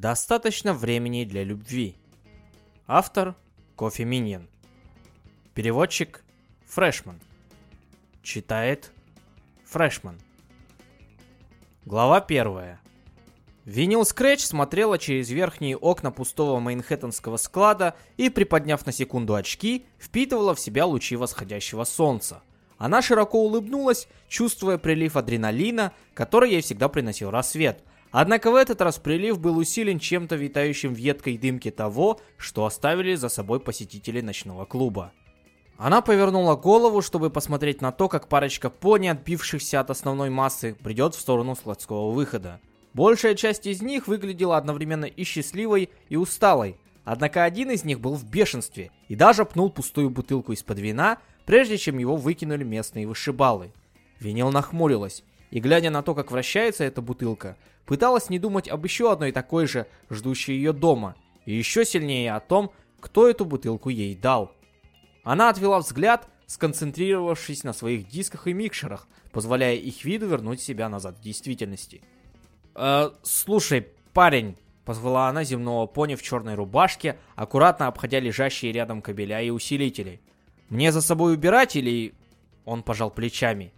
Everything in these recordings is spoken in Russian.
Достаточно времени для любви. Автор Кофе Миньон. Переводчик Фрешман. Читает Фрешман. Глава первая. Винил Скретч смотрела через верхние окна пустого Мейнхэттенского склада и, приподняв на секунду очки, впитывала в себя лучи восходящего солнца. Она широко улыбнулась, чувствуя прилив адреналина, который ей всегда приносил рассвет. Однако в этот раз прилив был усилен чем-то витающим в едкой дымке того, что оставили за собой посетители ночного клуба. Она повернула голову, чтобы посмотреть на то, как парочка пони, отбившихся от основной массы, бредет в сторону складского выхода. Большая часть из них выглядела одновременно и счастливой, и усталой. Однако один из них был в бешенстве и даже пнул пустую бутылку из-под вина, прежде чем его выкинули местные вышибалы. Винил нахмурилась и, глядя на то, как вращается эта бутылка, пыталась не думать об еще одной такой же, ждущей ее дома, и еще сильнее о том, кто эту бутылку ей дал. Она отвела взгляд, сконцентрировавшись на своих дисках и микшерах, позволяя их виду вернуть себя назад в действительности. «Э, слушай, парень», — позвала она земного пони в черной рубашке, аккуратно обходя лежащие рядом кабеля и усилители. «Мне за собой убирать или...» Он пожал плечами.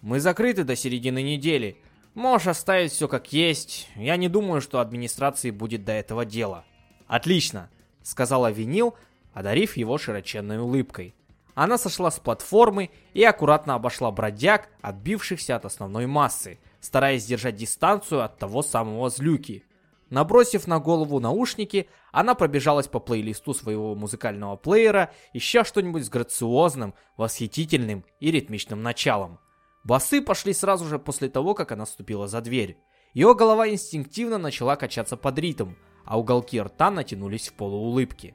«Мы закрыты до середины недели. Можешь оставить все как есть. Я не думаю, что администрации будет до этого дела». «Отлично», — сказала Винил, одарив его широченной улыбкой. Она сошла с платформы и аккуратно обошла бродяг, отбившихся от основной массы, стараясь держать дистанцию от того самого злюки. Набросив на голову наушники, она пробежалась по плейлисту своего музыкального плеера, ища что-нибудь с грациозным, восхитительным и ритмичным началом. Басы пошли сразу же после того, как она ступила за дверь. Ее голова инстинктивно начала качаться под ритм, а уголки рта натянулись в полуулыбке.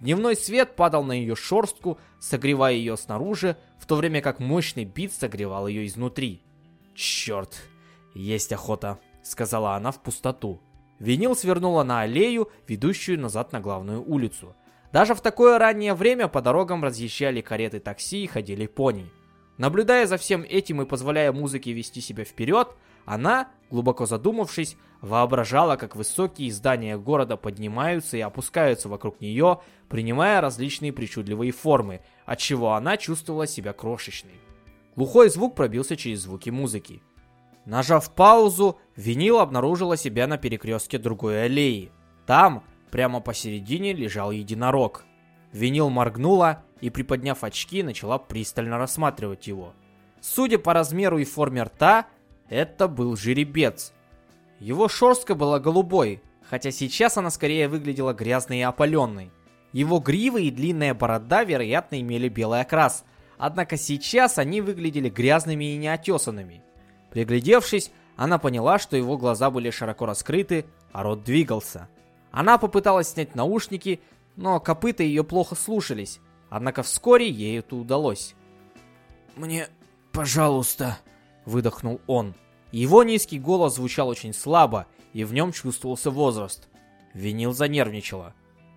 Дневной свет падал на ее шорстку, согревая ее снаружи, в то время как мощный бит согревал ее изнутри. «Черт, есть охота», — сказала она в пустоту. Винил свернула на аллею, ведущую назад на главную улицу. Даже в такое раннее время по дорогам разъезжали кареты такси и ходили пони. Наблюдая за всем этим и позволяя музыке вести себя вперед, она, глубоко задумавшись, воображала, как высокие здания города поднимаются и опускаются вокруг нее, принимая различные причудливые формы, отчего она чувствовала себя крошечной. Глухой звук пробился через звуки музыки. Нажав паузу, винил обнаружила себя на перекрестке другой аллеи. Там, прямо посередине, лежал единорог. Винил моргнула и, приподняв очки, начала пристально рассматривать его. Судя по размеру и форме рта, это был жеребец. Его шерстка была голубой, хотя сейчас она скорее выглядела грязной и опаленной. Его гривы и длинная борода, вероятно, имели белый окрас, однако сейчас они выглядели грязными и неотесанными. Приглядевшись, она поняла, что его глаза были широко раскрыты, а рот двигался. Она попыталась снять наушники, но копыта ее плохо слушались, однако вскоре ей это удалось. «Мне, пожалуйста», — выдохнул он. Его низкий голос звучал очень слабо, и в нем чувствовался возраст. Винил занервничала.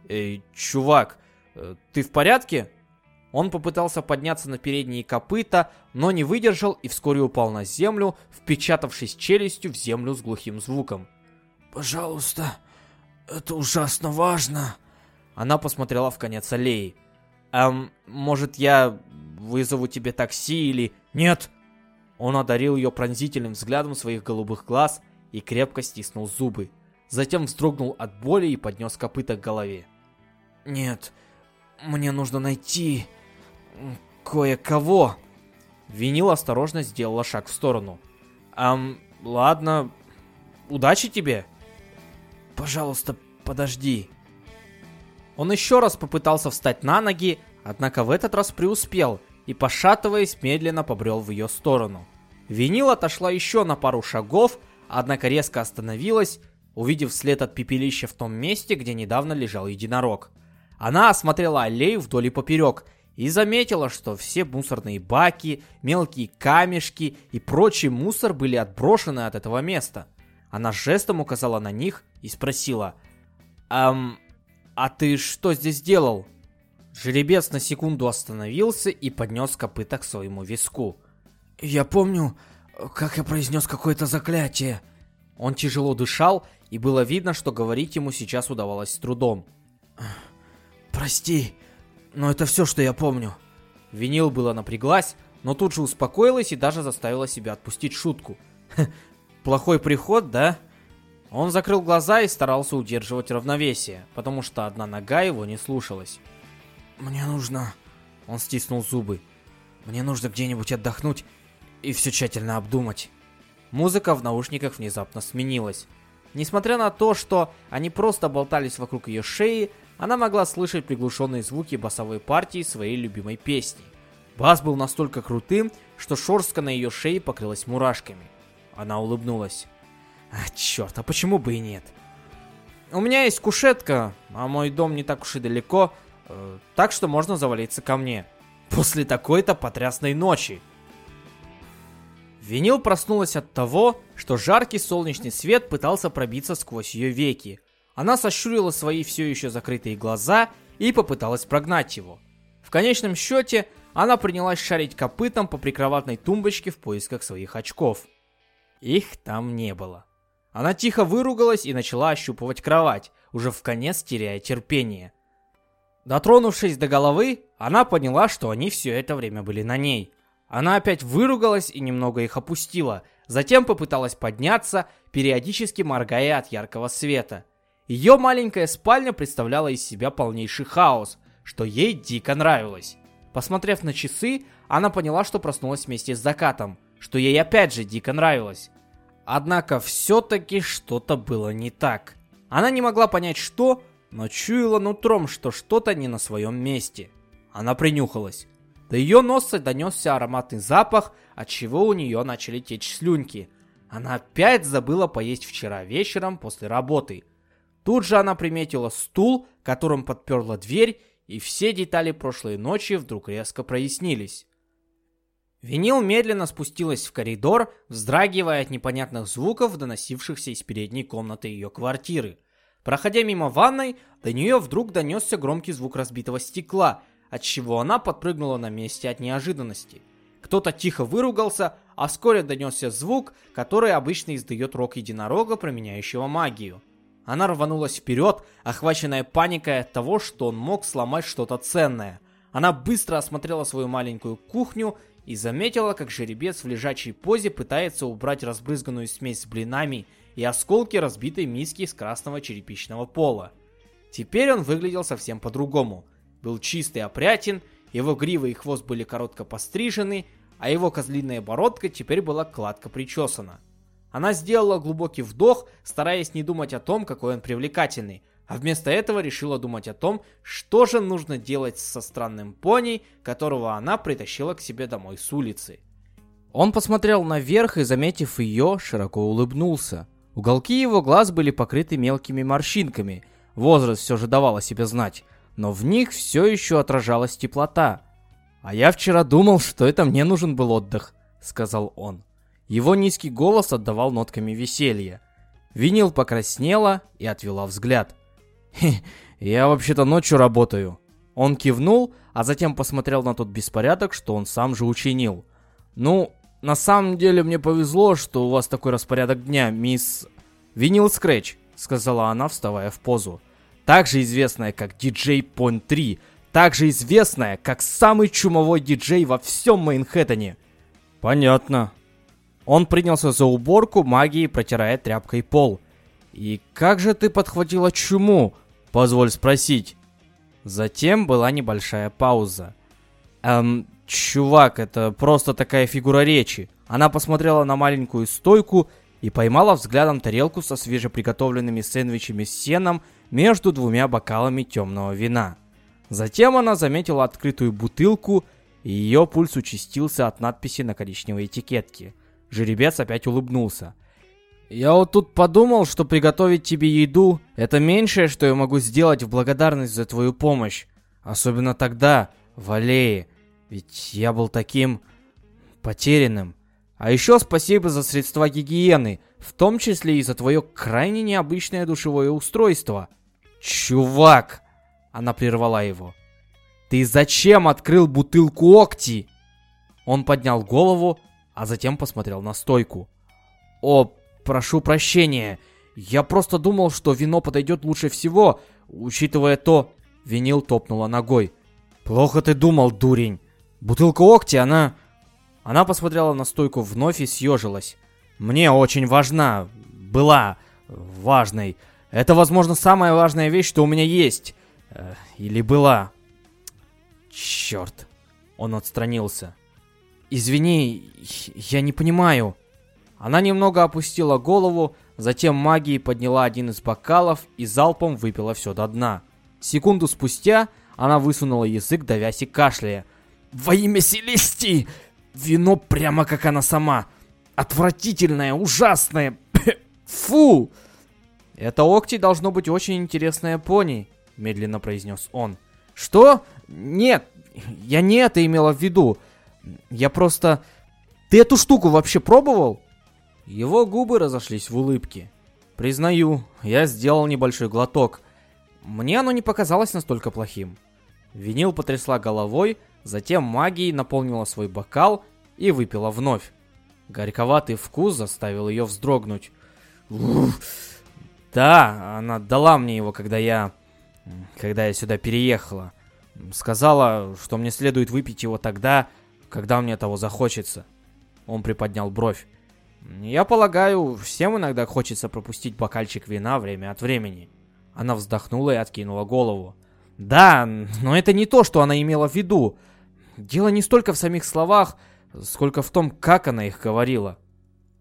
«Эй, чувак, э, ты в порядке?» Он попытался подняться на передние копыта, но не выдержал и вскоре упал на землю, впечатавшись челюстью в землю с глухим звуком. «Пожалуйста, это ужасно важно!» Она посмотрела в конец аллеи. «Эм, может я вызову тебе такси или...» «Нет!» Он одарил ее пронзительным взглядом своих голубых глаз и крепко стиснул зубы. Затем вздрогнул от боли и поднес копыта к голове. «Нет, мне нужно найти кое-кого. Винил осторожно сделала шаг в сторону. Ам, ладно. Удачи тебе. Пожалуйста, подожди. Он еще раз попытался встать на ноги, однако в этот раз преуспел и, пошатываясь, медленно побрел в ее сторону. Винил отошла еще на пару шагов, однако резко остановилась, увидев след от пепелища в том месте, где недавно лежал единорог. Она осмотрела аллею вдоль и поперек и заметила, что все мусорные баки, мелкие камешки и прочий мусор были отброшены от этого места. Она жестом указала на них и спросила, «Эм, а ты что здесь делал?» Жеребец на секунду остановился и поднес копыта к своему виску. «Я помню, как я произнес какое-то заклятие». Он тяжело дышал и было видно, что говорить ему сейчас удавалось с трудом. «Прости, но это все, что я помню». Винил было напряглась, но тут же успокоилась и даже заставила себя отпустить шутку. «Плохой приход, да?» Он закрыл глаза и старался удерживать равновесие, потому что одна нога его не слушалась. «Мне нужно...» Он стиснул зубы. «Мне нужно где-нибудь отдохнуть и все тщательно обдумать». Музыка в наушниках внезапно сменилась. Несмотря на то, что они просто болтались вокруг ее шеи, она могла слышать приглушенные звуки басовой партии своей любимой песни. Бас был настолько крутым, что шорстка на ее шее покрылась мурашками. Она улыбнулась. А, черт, а почему бы и нет? У меня есть кушетка, а мой дом не так уж и далеко, э, так что можно завалиться ко мне. После такой-то потрясной ночи. Винил проснулась от того, что жаркий солнечный свет пытался пробиться сквозь ее веки. Она сощурила свои все еще закрытые глаза и попыталась прогнать его. В конечном счете, она принялась шарить копытом по прикроватной тумбочке в поисках своих очков. Их там не было. Она тихо выругалась и начала ощупывать кровать, уже в конец теряя терпение. Дотронувшись до головы, она поняла, что они все это время были на ней. Она опять выругалась и немного их опустила, затем попыталась подняться, периодически моргая от яркого света. Ее маленькая спальня представляла из себя полнейший хаос, что ей дико нравилось. Посмотрев на часы, она поняла, что проснулась вместе с закатом, что ей опять же дико нравилось. Однако все-таки что-то было не так. Она не могла понять что, но чуяла нутром, что что-то не на своем месте. Она принюхалась. До ее носа донесся ароматный запах, от чего у нее начали течь слюнки. Она опять забыла поесть вчера вечером после работы. Тут же она приметила стул, которым подперла дверь, и все детали прошлой ночи вдруг резко прояснились. Винил медленно спустилась в коридор, вздрагивая от непонятных звуков, доносившихся из передней комнаты ее квартиры. Проходя мимо ванной, до нее вдруг донесся громкий звук разбитого стекла, от чего она подпрыгнула на месте от неожиданности. Кто-то тихо выругался, а вскоре донесся звук, который обычно издает рог единорога, променяющего магию. Она рванулась вперед, охваченная паникой от того, что он мог сломать что-то ценное. Она быстро осмотрела свою маленькую кухню и заметила, как жеребец в лежачей позе пытается убрать разбрызганную смесь с блинами и осколки разбитой миски из красного черепичного пола. Теперь он выглядел совсем по-другому. Был чистый опрятен, его грива и хвост были коротко пострижены, а его козлиная бородка теперь была гладко причесана. Она сделала глубокий вдох, стараясь не думать о том, какой он привлекательный, а вместо этого решила думать о том, что же нужно делать со странным пони, которого она притащила к себе домой с улицы. Он посмотрел наверх и, заметив ее, широко улыбнулся. Уголки его глаз были покрыты мелкими морщинками. Возраст все же давал о себе знать, но в них все еще отражалась теплота. «А я вчера думал, что это мне нужен был отдых», — сказал он. Его низкий голос отдавал нотками веселья. Винил покраснела и отвела взгляд. я вообще-то ночью работаю». Он кивнул, а затем посмотрел на тот беспорядок, что он сам же учинил. «Ну, на самом деле мне повезло, что у вас такой распорядок дня, мисс...» «Винил Скретч», — сказала она, вставая в позу. «Также известная как диджей Point 3, также известная как самый чумовой диджей во всем Мейнхэттене». «Понятно». Он принялся за уборку магии, протирая тряпкой пол. «И как же ты подхватила чуму?» Позволь спросить. Затем была небольшая пауза. Эм, чувак, это просто такая фигура речи. Она посмотрела на маленькую стойку и поймала взглядом тарелку со свежеприготовленными сэндвичами с сеном между двумя бокалами темного вина. Затем она заметила открытую бутылку, и ее пульс участился от надписи на коричневой этикетке. Жеребец опять улыбнулся. Я вот тут подумал, что приготовить тебе еду – это меньшее, что я могу сделать в благодарность за твою помощь. Особенно тогда, в аллее. Ведь я был таким... потерянным. А еще спасибо за средства гигиены, в том числе и за твое крайне необычное душевое устройство. Чувак! Она прервала его. Ты зачем открыл бутылку Окти? Он поднял голову, а затем посмотрел на стойку. О, прошу прощения. Я просто думал, что вино подойдет лучше всего, учитывая то... Винил топнула ногой. Плохо ты думал, дурень. Бутылка Окти, она... Она посмотрела на стойку вновь и съежилась. Мне очень важна, была важной. Это, возможно, самая важная вещь, что у меня есть. Э, или была. Черт. Он отстранился. Извини, я не понимаю. Она немного опустила голову, затем магией подняла один из бокалов и залпом выпила все до дна. Секунду спустя она высунула язык, давясь и кашляя. «Во имя Селести! Вино прямо как она сама! Отвратительное, ужасное! Фу!» «Это Окти должно быть очень интересная пони», — медленно произнес он. «Что? Нет, я не это имела в виду. Я просто... Ты эту штуку вообще пробовал?» Его губы разошлись в улыбке. Признаю, я сделал небольшой глоток. Мне оно не показалось настолько плохим. Винил потрясла головой, затем магией наполнила свой бокал и выпила вновь. Горьковатый вкус заставил ее вздрогнуть. Да, она дала мне его, когда я... Когда я сюда переехала. Сказала, что мне следует выпить его тогда, когда мне того захочется. Он приподнял бровь. Я полагаю, всем иногда хочется пропустить бокальчик вина время от времени. Она вздохнула и откинула голову. Да, но это не то, что она имела в виду. Дело не столько в самих словах, сколько в том, как она их говорила.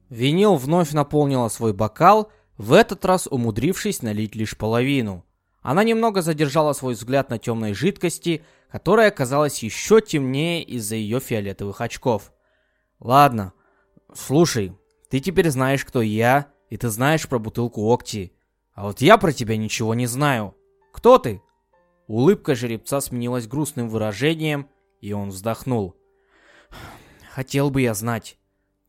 Винил вновь наполнила свой бокал, в этот раз умудрившись налить лишь половину. Она немного задержала свой взгляд на темной жидкости, которая казалась еще темнее из-за ее фиолетовых очков. «Ладно, слушай, ты теперь знаешь, кто я, и ты знаешь про бутылку Окти. А вот я про тебя ничего не знаю. Кто ты?» Улыбка жеребца сменилась грустным выражением, и он вздохнул. «Хотел бы я знать.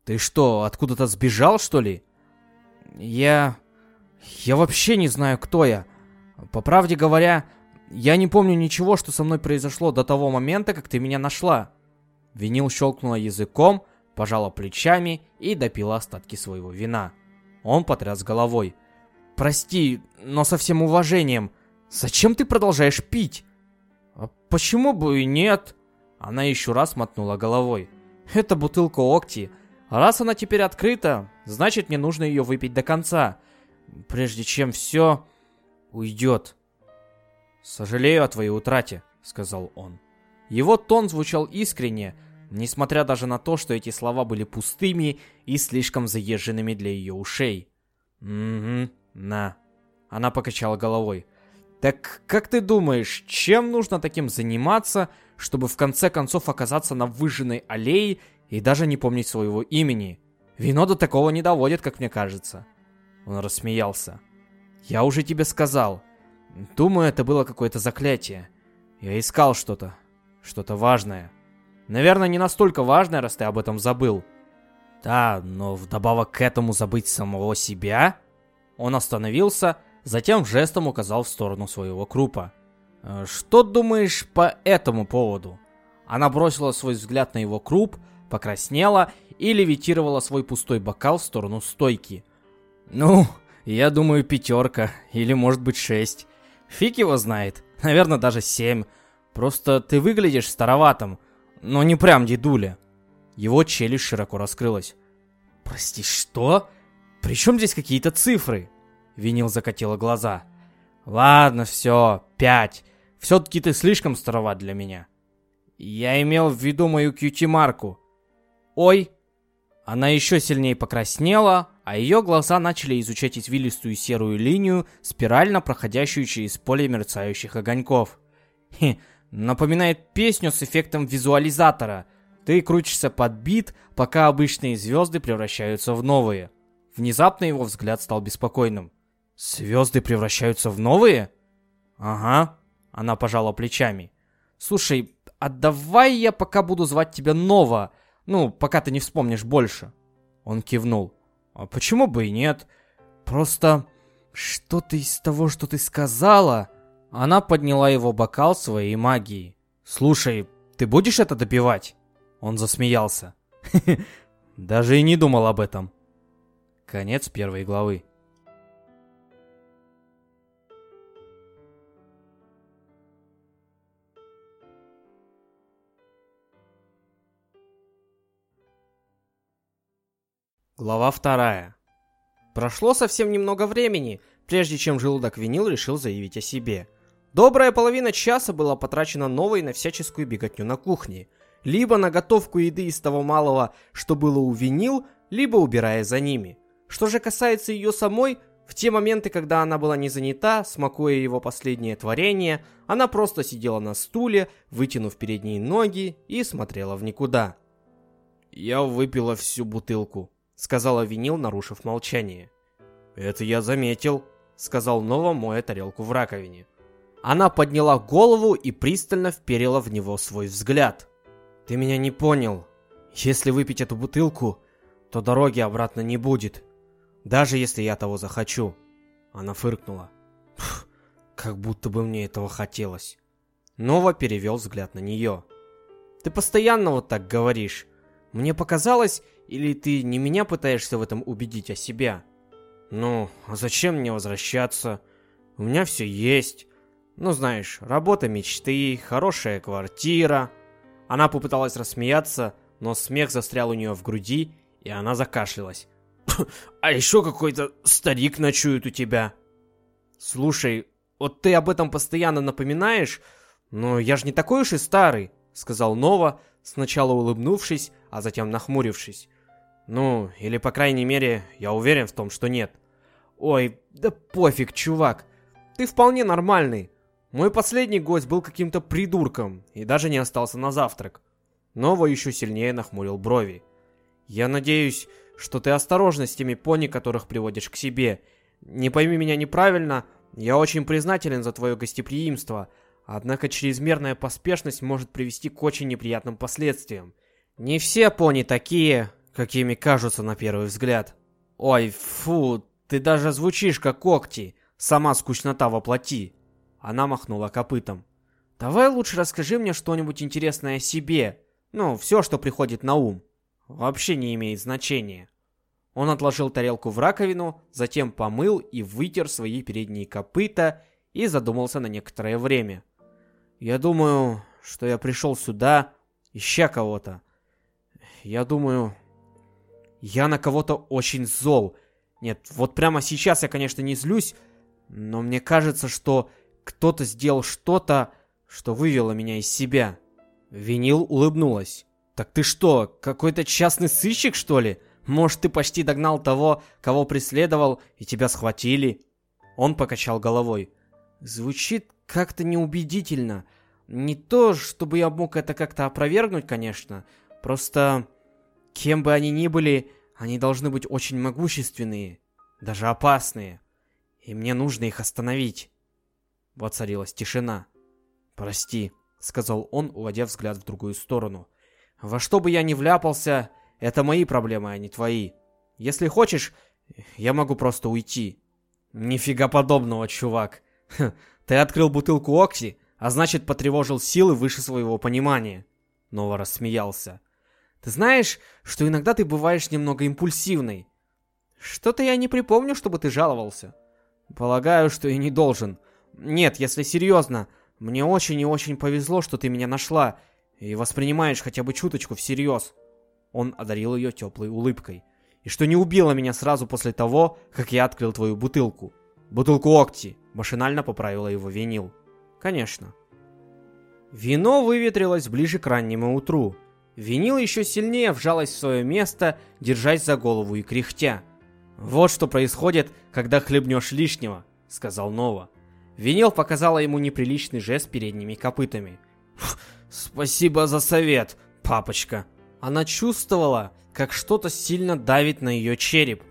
Ты что, откуда-то сбежал, что ли?» «Я... я вообще не знаю, кто я. По правде говоря, я не помню ничего, что со мной произошло до того момента, как ты меня нашла». Винил щелкнула языком, пожала плечами и допила остатки своего вина. Он потряс головой. «Прости, но со всем уважением, зачем ты продолжаешь пить?» «А почему бы и нет?» Она еще раз мотнула головой. «Это бутылка Окти. Раз она теперь открыта, значит мне нужно ее выпить до конца, прежде чем все уйдет». «Сожалею о твоей утрате», — сказал он. Его тон звучал искренне, несмотря даже на то, что эти слова были пустыми и слишком заезженными для ее ушей. «Угу, на». Она покачала головой. «Так как ты думаешь, чем нужно таким заниматься, чтобы в конце концов оказаться на выжженной аллее и даже не помнить своего имени? Вино до такого не доводит, как мне кажется». Он рассмеялся. «Я уже тебе сказал. Думаю, это было какое-то заклятие. Я искал что-то. Что-то важное. Наверное, не настолько важное, раз ты об этом забыл. Да, но вдобавок к этому забыть самого себя? Он остановился, затем жестом указал в сторону своего крупа. «Э, «Что думаешь по этому поводу?» Она бросила свой взгляд на его круп, покраснела и левитировала свой пустой бокал в сторону стойки. «Ну, я думаю, пятерка, или может быть шесть. Фиг его знает, наверное, даже семь. Просто ты выглядишь староватым, но не прям дедуля. Его челюсть широко раскрылась. «Прости, что? Причем здесь какие-то цифры?» Винил закатила глаза. «Ладно, все, пять. Все-таки ты слишком староват для меня». «Я имел в виду мою кьюти-марку». «Ой!» Она еще сильнее покраснела, а ее глаза начали изучать извилистую серую линию, спирально проходящую через поле мерцающих огоньков. Хе, Напоминает песню с эффектом визуализатора. Ты крутишься под бит, пока обычные звезды превращаются в новые. Внезапно его взгляд стал беспокойным. Звезды превращаются в новые? Ага. Она пожала плечами. Слушай, а давай я пока буду звать тебя Нова. Ну, пока ты не вспомнишь больше. Он кивнул. А почему бы и нет? Просто что-то из того, что ты сказала, она подняла его бокал своей магией. «Слушай, ты будешь это допивать?» Он засмеялся. Даже и не думал об этом. Конец первой главы. Глава вторая. Прошло совсем немного времени, прежде чем желудок винил решил заявить о себе – Добрая половина часа была потрачена новой на всяческую беготню на кухне. Либо на готовку еды из того малого, что было у винил, либо убирая за ними. Что же касается ее самой, в те моменты, когда она была не занята, смакуя его последнее творение, она просто сидела на стуле, вытянув передние ноги и смотрела в никуда. «Я выпила всю бутылку», — сказала Винил, нарушив молчание. «Это я заметил», — сказал Нова, моя тарелку в раковине. Она подняла голову и пристально вперила в него свой взгляд. «Ты меня не понял. Если выпить эту бутылку, то дороги обратно не будет. Даже если я того захочу». Она фыркнула. «Как будто бы мне этого хотелось». Нова перевел взгляд на нее. «Ты постоянно вот так говоришь. Мне показалось, или ты не меня пытаешься в этом убедить, а себя? Ну, а зачем мне возвращаться? У меня все есть. Ну, знаешь, работа мечты, хорошая квартира. Она попыталась рассмеяться, но смех застрял у нее в груди, и она закашлялась. А еще какой-то старик ночует у тебя. Слушай, вот ты об этом постоянно напоминаешь, но я же не такой уж и старый, сказал Нова, сначала улыбнувшись, а затем нахмурившись. Ну, или по крайней мере, я уверен в том, что нет. Ой, да пофиг, чувак. Ты вполне нормальный. Мой последний гость был каким-то придурком и даже не остался на завтрак. Нова еще сильнее нахмурил брови. Я надеюсь, что ты осторожна с теми пони, которых приводишь к себе. Не пойми меня неправильно, я очень признателен за твое гостеприимство, однако чрезмерная поспешность может привести к очень неприятным последствиям. Не все пони такие, какими кажутся на первый взгляд. Ой, фу, ты даже звучишь как когти, сама скучнота воплоти. Она махнула копытом. Давай лучше расскажи мне что-нибудь интересное о себе. Ну, все, что приходит на ум. Вообще не имеет значения. Он отложил тарелку в раковину, затем помыл и вытер свои передние копыта и задумался на некоторое время. Я думаю, что я пришел сюда, ища кого-то. Я думаю, я на кого-то очень зол. Нет, вот прямо сейчас я, конечно, не злюсь, но мне кажется, что кто-то сделал что-то, что вывело меня из себя. Винил улыбнулась. Так ты что, какой-то частный сыщик, что ли? Может, ты почти догнал того, кого преследовал, и тебя схватили? Он покачал головой. Звучит как-то неубедительно. Не то, чтобы я мог это как-то опровергнуть, конечно. Просто Кем бы они ни были, они должны быть очень могущественные, даже опасные. И мне нужно их остановить. Воцарилась тишина. «Прости», — сказал он, уводя взгляд в другую сторону. «Во что бы я ни вляпался, это мои проблемы, а не твои. Если хочешь, я могу просто уйти». «Нифига подобного, чувак. Ты открыл бутылку Окси, а значит потревожил силы выше своего понимания». Нова рассмеялся. Ты знаешь, что иногда ты бываешь немного импульсивной. Что-то я не припомню, чтобы ты жаловался. Полагаю, что и не должен. Нет, если серьезно, мне очень и очень повезло, что ты меня нашла и воспринимаешь хотя бы чуточку всерьез. Он одарил ее теплой улыбкой. И что не убила меня сразу после того, как я открыл твою бутылку. Бутылку Окти. Машинально поправила его винил. Конечно. Вино выветрилось ближе к раннему утру. Винил еще сильнее вжалась в свое место, держась за голову и кряхтя. «Вот что происходит, когда хлебнешь лишнего», — сказал Нова. Винил показала ему неприличный жест передними копытами. «Спасибо за совет, папочка». Она чувствовала, как что-то сильно давит на ее череп.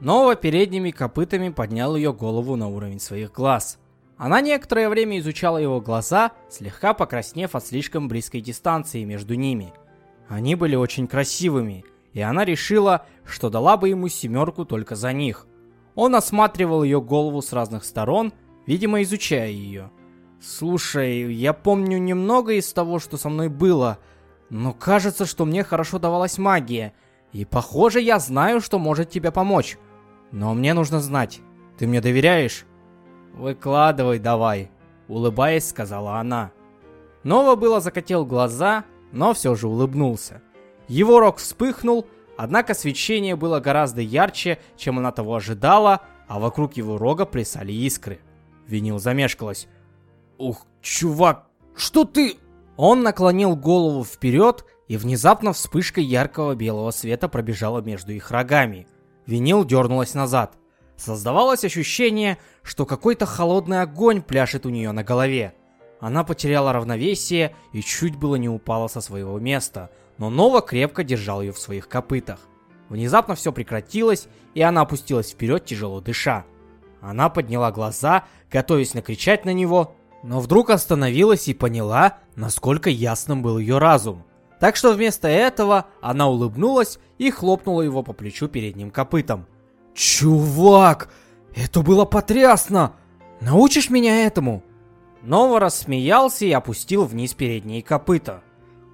Нова передними копытами поднял ее голову на уровень своих глаз. Она некоторое время изучала его глаза, слегка покраснев от слишком близкой дистанции между ними — они были очень красивыми, и она решила, что дала бы ему семерку только за них. Он осматривал ее голову с разных сторон, видимо, изучая ее. «Слушай, я помню немного из того, что со мной было, но кажется, что мне хорошо давалась магия, и похоже, я знаю, что может тебе помочь. Но мне нужно знать, ты мне доверяешь?» «Выкладывай давай», — улыбаясь, сказала она. Нова было закатил глаза, но все же улыбнулся. Его рог вспыхнул, Однако свечение было гораздо ярче, чем она того ожидала, а вокруг его рога плясали искры. Винил замешкалась. «Ух, чувак, что ты...» Он наклонил голову вперед, и внезапно вспышка яркого белого света пробежала между их рогами. Винил дернулась назад. Создавалось ощущение, что какой-то холодный огонь пляшет у нее на голове. Она потеряла равновесие и чуть было не упала со своего места, но Нова крепко держал ее в своих копытах. Внезапно все прекратилось, и она опустилась вперед, тяжело дыша. Она подняла глаза, готовясь накричать на него, но вдруг остановилась и поняла, насколько ясным был ее разум. Так что вместо этого она улыбнулась и хлопнула его по плечу передним копытом. «Чувак, это было потрясно! Научишь меня этому?» Нова рассмеялся и опустил вниз передние копыта.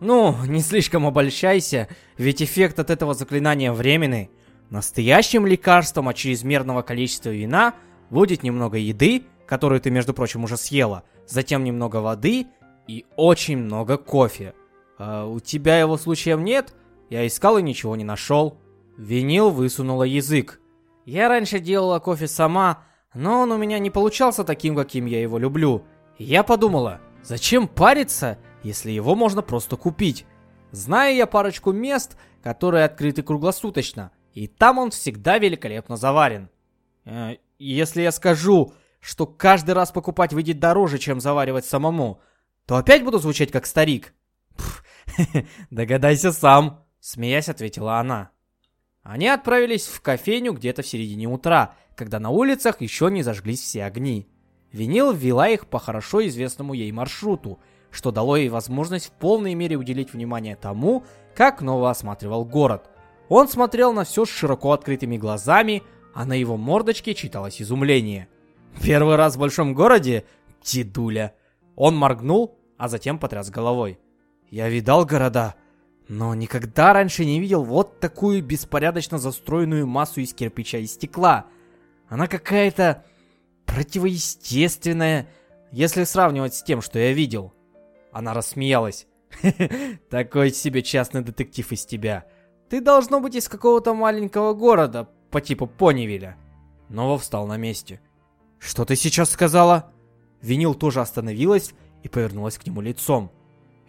Ну, не слишком обольщайся, ведь эффект от этого заклинания временный. Настоящим лекарством от чрезмерного количества вина будет немного еды, которую ты, между прочим, уже съела, затем немного воды и очень много кофе. А у тебя его случаем нет? Я искал и ничего не нашел. Винил высунула язык. Я раньше делала кофе сама, но он у меня не получался таким, каким я его люблю. Я подумала, зачем париться, если его можно просто купить? Знаю я парочку мест, которые открыты круглосуточно, и там он всегда великолепно заварен. Э, если я скажу, что каждый раз покупать выйдет дороже, чем заваривать самому, то опять буду звучать как старик. Догадайся сам, смеясь ответила она. Они отправились в кофейню где-то в середине утра, когда на улицах еще не зажглись все огни. Винил ввела их по хорошо известному ей маршруту, что дало ей возможность в полной мере уделить внимание тому, как Нова осматривал город. Он смотрел на все с широко открытыми глазами, а на его мордочке читалось изумление. «Первый раз в большом городе? Дедуля!» Он моргнул, а затем потряс головой. «Я видал города, но никогда раньше не видел вот такую беспорядочно застроенную массу из кирпича и стекла. Она какая-то противоестественное, если сравнивать с тем, что я видел. Она рассмеялась. Такой себе частный детектив из тебя. Ты должно быть из какого-то маленького города, по типу Понивиля. Нова встал на месте. Что ты сейчас сказала? Винил тоже остановилась и повернулась к нему лицом.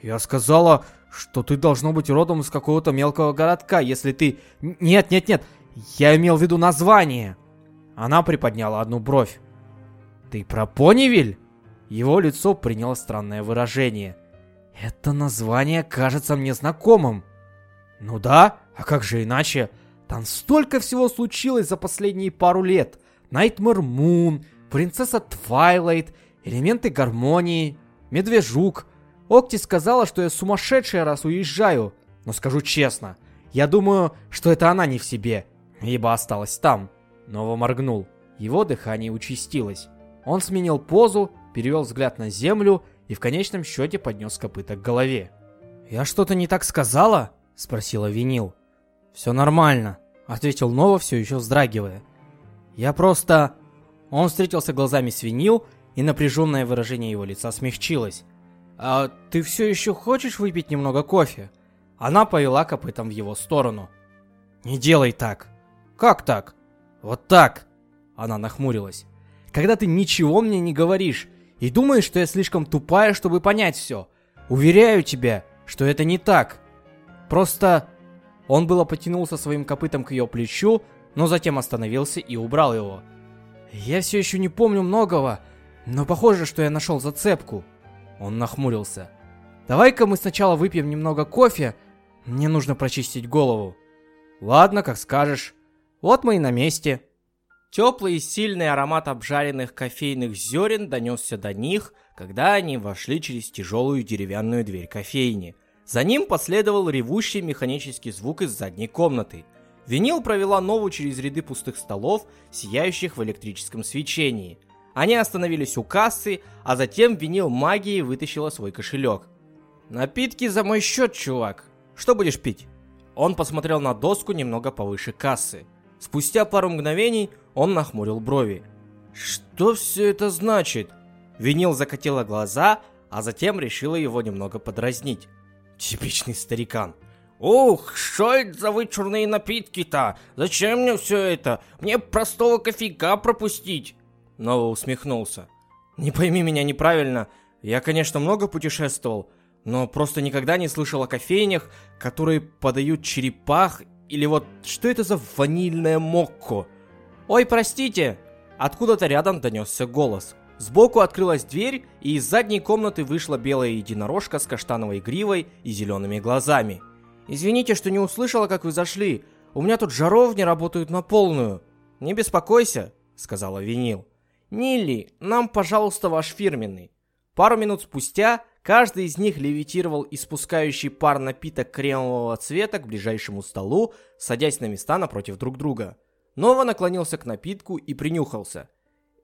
Я сказала, что ты должно быть родом из какого-то мелкого городка, если ты... Нет, нет, нет, я имел в виду название. Она приподняла одну бровь. «Ты про Понивиль?» Его лицо приняло странное выражение. «Это название кажется мне знакомым». «Ну да, а как же иначе? Там столько всего случилось за последние пару лет. Найтмэр Мун, Принцесса Твайлайт, элементы гармонии, Медвежук. Окти сказала, что я сумасшедшая раз уезжаю. Но скажу честно, я думаю, что это она не в себе, ибо осталась там». Нова моргнул. Его дыхание участилось. Он сменил позу, перевел взгляд на землю и в конечном счете поднес копыта к голове. «Я что-то не так сказала?» – спросила Винил. «Все нормально», – ответил Нова, все еще вздрагивая. «Я просто...» Он встретился глазами с Винил, и напряженное выражение его лица смягчилось. «А ты все еще хочешь выпить немного кофе?» Она повела копытом в его сторону. «Не делай так!» «Как так?» «Вот так!» Она нахмурилась когда ты ничего мне не говоришь и думаешь, что я слишком тупая, чтобы понять все. Уверяю тебя, что это не так. Просто... Он было потянулся своим копытом к ее плечу, но затем остановился и убрал его. Я все еще не помню многого, но похоже, что я нашел зацепку. Он нахмурился. Давай-ка мы сначала выпьем немного кофе, мне нужно прочистить голову. Ладно, как скажешь. Вот мы и на месте. Теплый и сильный аромат обжаренных кофейных зерен донесся до них, когда они вошли через тяжелую деревянную дверь кофейни. За ним последовал ревущий механический звук из задней комнаты. Винил провела Нову через ряды пустых столов, сияющих в электрическом свечении. Они остановились у кассы, а затем Винил магией вытащила свой кошелек. «Напитки за мой счет, чувак. Что будешь пить?» Он посмотрел на доску немного повыше кассы. Спустя пару мгновений он нахмурил брови. «Что все это значит?» Винил закатила глаза, а затем решила его немного подразнить. «Типичный старикан. «Ух, что это за вычурные напитки-то? Зачем мне все это? Мне простого кофейка пропустить!» Нова усмехнулся. «Не пойми меня неправильно. Я, конечно, много путешествовал, но просто никогда не слышал о кофейнях, которые подают черепах или вот что это за ванильное мокко? Ой, простите!» Откуда-то рядом донесся голос. Сбоку открылась дверь, и из задней комнаты вышла белая единорожка с каштановой гривой и зелеными глазами. «Извините, что не услышала, как вы зашли. У меня тут жаровни работают на полную». «Не беспокойся», — сказала Винил. «Нилли, нам, пожалуйста, ваш фирменный». Пару минут спустя каждый из них левитировал испускающий пар напиток кремового цвета к ближайшему столу, садясь на места напротив друг друга. Нова наклонился к напитку и принюхался.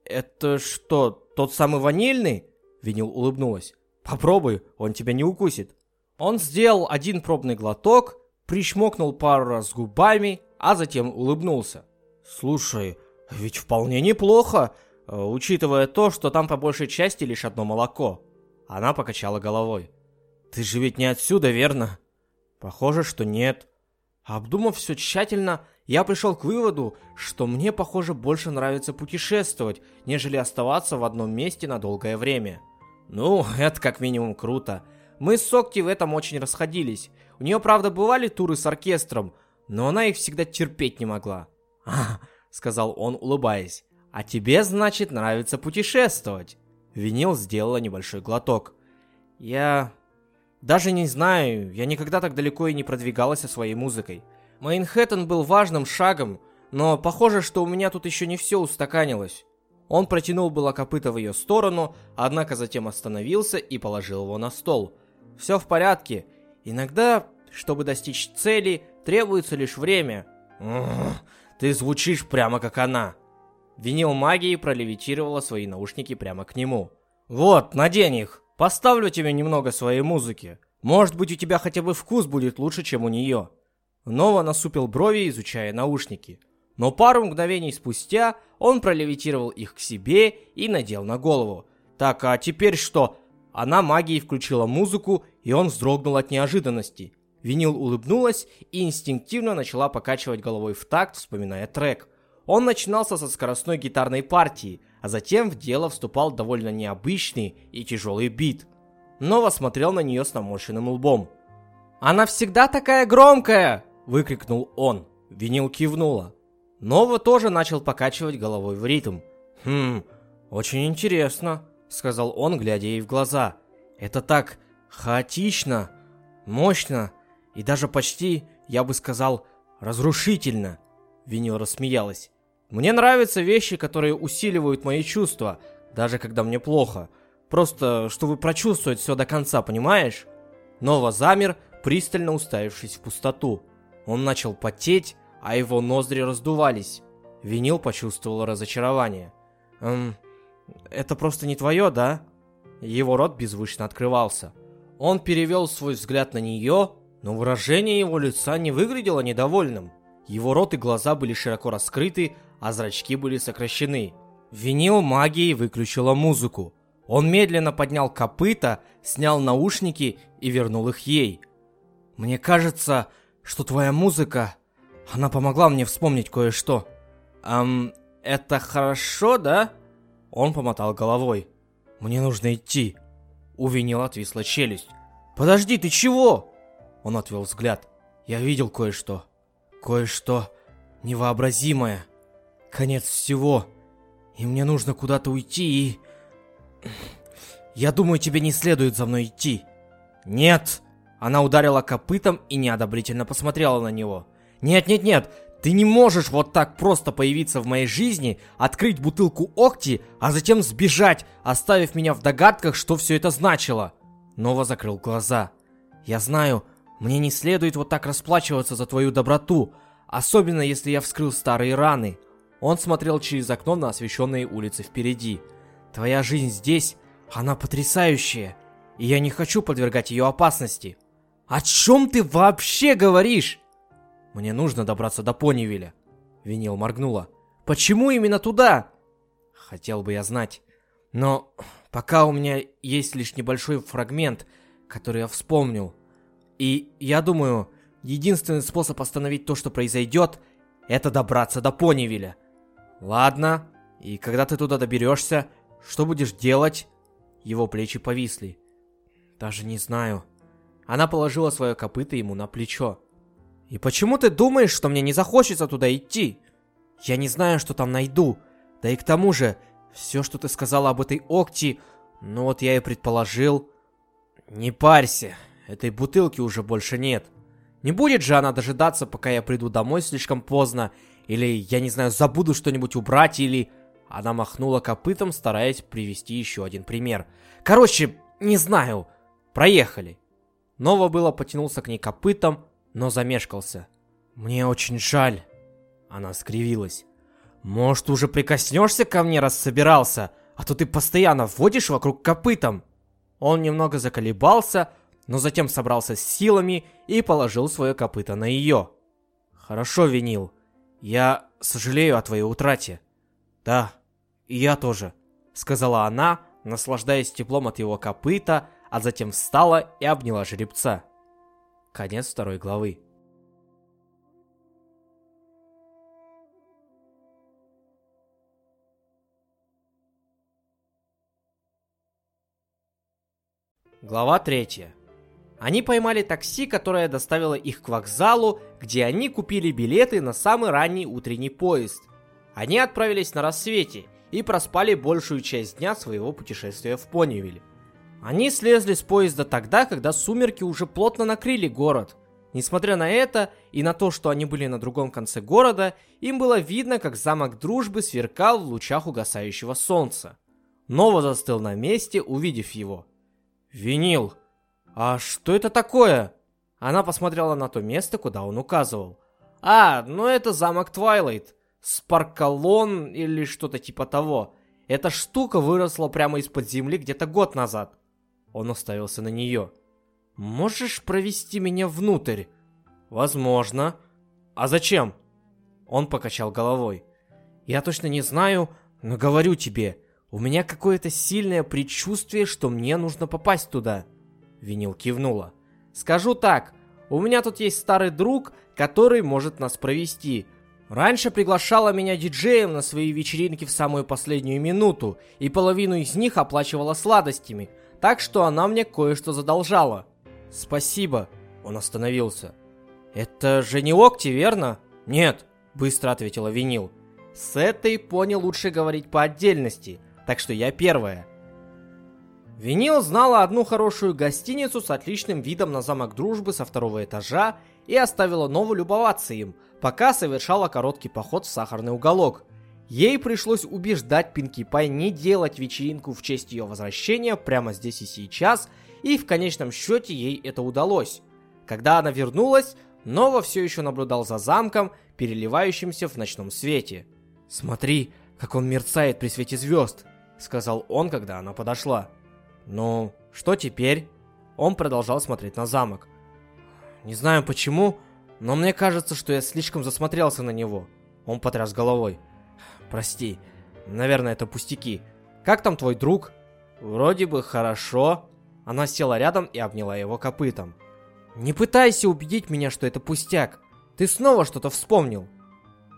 «Это что, тот самый ванильный?» Винил улыбнулась. «Попробуй, он тебя не укусит». Он сделал один пробный глоток, причмокнул пару раз губами, а затем улыбнулся. «Слушай, ведь вполне неплохо, э, учитывая то, что там по большей части лишь одно молоко». Она покачала головой. «Ты же ведь не отсюда, верно?» «Похоже, что нет». Обдумав все тщательно, я пришел к выводу, что мне, похоже, больше нравится путешествовать, нежели оставаться в одном месте на долгое время. Ну, это как минимум круто. Мы с Сокти в этом очень расходились. У нее, правда, бывали туры с оркестром, но она их всегда терпеть не могла. «А», — сказал он, улыбаясь, — «а тебе, значит, нравится путешествовать?» Винил сделала небольшой глоток. «Я... даже не знаю, я никогда так далеко и не продвигалась со своей музыкой. Мейнхэттен был важным шагом, но похоже, что у меня тут еще не все устаканилось. Он протянул было копыта в ее сторону, однако затем остановился и положил его на стол. Все в порядке. Иногда, чтобы достичь цели, требуется лишь время. Ты звучишь прямо как она. Винил магии пролевитировала свои наушники прямо к нему. Вот, надень их. Поставлю тебе немного своей музыки. Может быть, у тебя хотя бы вкус будет лучше, чем у нее. Нова насупил брови, изучая наушники. Но пару мгновений спустя он пролевитировал их к себе и надел на голову. Так, а теперь что? Она магией включила музыку, и он вздрогнул от неожиданности. Винил улыбнулась и инстинктивно начала покачивать головой в такт, вспоминая трек. Он начинался со скоростной гитарной партии, а затем в дело вступал довольно необычный и тяжелый бит. Нова смотрел на нее с наморщенным лбом. «Она всегда такая громкая!» Выкрикнул он. Винил кивнула. Нова тоже начал покачивать головой в ритм. «Хм, очень интересно», — сказал он, глядя ей в глаза. «Это так хаотично, мощно и даже почти, я бы сказал, разрушительно», — Винил рассмеялась. «Мне нравятся вещи, которые усиливают мои чувства, даже когда мне плохо. Просто, чтобы прочувствовать все до конца, понимаешь?» Нова замер, пристально уставившись в пустоту. Он начал потеть, а его ноздри раздувались. Винил почувствовал разочарование. «Эм, это просто не твое, да?» Его рот беззвучно открывался. Он перевел свой взгляд на нее, но выражение его лица не выглядело недовольным. Его рот и глаза были широко раскрыты, а зрачки были сокращены. Винил магией выключила музыку. Он медленно поднял копыта, снял наушники и вернул их ей. «Мне кажется, что твоя музыка, она помогла мне вспомнить кое-что. Эм, это хорошо, да? Он помотал головой. Мне нужно идти. У Винила отвисла челюсть. Подожди, ты чего? Он отвел взгляд. Я видел кое-что. Кое-что невообразимое. Конец всего. И мне нужно куда-то уйти и... Я думаю, тебе не следует за мной идти. Нет, она ударила копытом и неодобрительно посмотрела на него. «Нет-нет-нет, ты не можешь вот так просто появиться в моей жизни, открыть бутылку Окти, а затем сбежать, оставив меня в догадках, что все это значило!» Нова закрыл глаза. «Я знаю, мне не следует вот так расплачиваться за твою доброту, особенно если я вскрыл старые раны». Он смотрел через окно на освещенные улицы впереди. «Твоя жизнь здесь, она потрясающая, и я не хочу подвергать ее опасности». «О чем ты вообще говоришь?» «Мне нужно добраться до Понивиля», — Винил моргнула. «Почему именно туда?» «Хотел бы я знать. Но пока у меня есть лишь небольшой фрагмент, который я вспомнил. И я думаю, Единственный способ остановить то, что произойдет, это добраться до Понивиля. Ладно, и когда ты туда доберешься, что будешь делать? Его плечи повисли. Даже не знаю. Она положила свое копыто ему на плечо. И почему ты думаешь, что мне не захочется туда идти? Я не знаю, что там найду. Да и к тому же, все, что ты сказала об этой Окти, ну вот я и предположил. Не парься, этой бутылки уже больше нет. Не будет же она дожидаться, пока я приду домой слишком поздно, или, я не знаю, забуду что-нибудь убрать, или... Она махнула копытом, стараясь привести еще один пример. Короче, не знаю. Проехали. Нова было потянулся к ней копытом, но замешкался. Мне очень жаль. Она скривилась. Может, уже прикоснешься ко мне, раз собирался? А то ты постоянно вводишь вокруг копытом. Он немного заколебался, но затем собрался с силами и положил свое копыто на ее. «Хорошо, Винил. Я сожалею о твоей утрате». «Да, и я тоже», — сказала она, наслаждаясь теплом от его копыта, а затем встала и обняла жеребца. Конец второй главы. Глава третья. Они поймали такси, которое доставило их к вокзалу, где они купили билеты на самый ранний утренний поезд. Они отправились на рассвете и проспали большую часть дня своего путешествия в Понивиле. Они слезли с поезда тогда, когда сумерки уже плотно накрыли город. Несмотря на это и на то, что они были на другом конце города, им было видно, как замок дружбы сверкал в лучах угасающего солнца. Нова застыл на месте, увидев его. «Винил!» «А что это такое?» Она посмотрела на то место, куда он указывал. «А, ну это замок Твайлайт. Спаркалон или что-то типа того. Эта штука выросла прямо из-под земли где-то год назад». Он уставился на нее. «Можешь провести меня внутрь?» «Возможно. А зачем?» Он покачал головой. «Я точно не знаю, но говорю тебе, у меня какое-то сильное предчувствие, что мне нужно попасть туда». Винил кивнула. «Скажу так, у меня тут есть старый друг, который может нас провести. Раньше приглашала меня диджеем на свои вечеринки в самую последнюю минуту, и половину из них оплачивала сладостями, так что она мне кое-что задолжала». «Спасибо», — он остановился. «Это же не локти, верно?» «Нет», — быстро ответила Винил. «С этой пони лучше говорить по отдельности, так что я первая. Винил знала одну хорошую гостиницу с отличным видом на замок дружбы со второго этажа и оставила Нову любоваться им, пока совершала короткий поход в сахарный уголок. Ей пришлось убеждать Пинки Пай не делать вечеринку в честь ее возвращения прямо здесь и сейчас, и в конечном счете ей это удалось. Когда она вернулась, Нова все еще наблюдал за замком, переливающимся в ночном свете. «Смотри, как он мерцает при свете звезд», — сказал он, когда она подошла. «Ну, что теперь?» Он продолжал смотреть на замок. «Не знаю почему, но мне кажется, что я слишком засмотрелся на него». Он потряс головой. «Прости, наверное, это пустяки. Как там твой друг?» «Вроде бы хорошо». Она села рядом и обняла его копытом. «Не пытайся убедить меня, что это пустяк. Ты снова что-то вспомнил».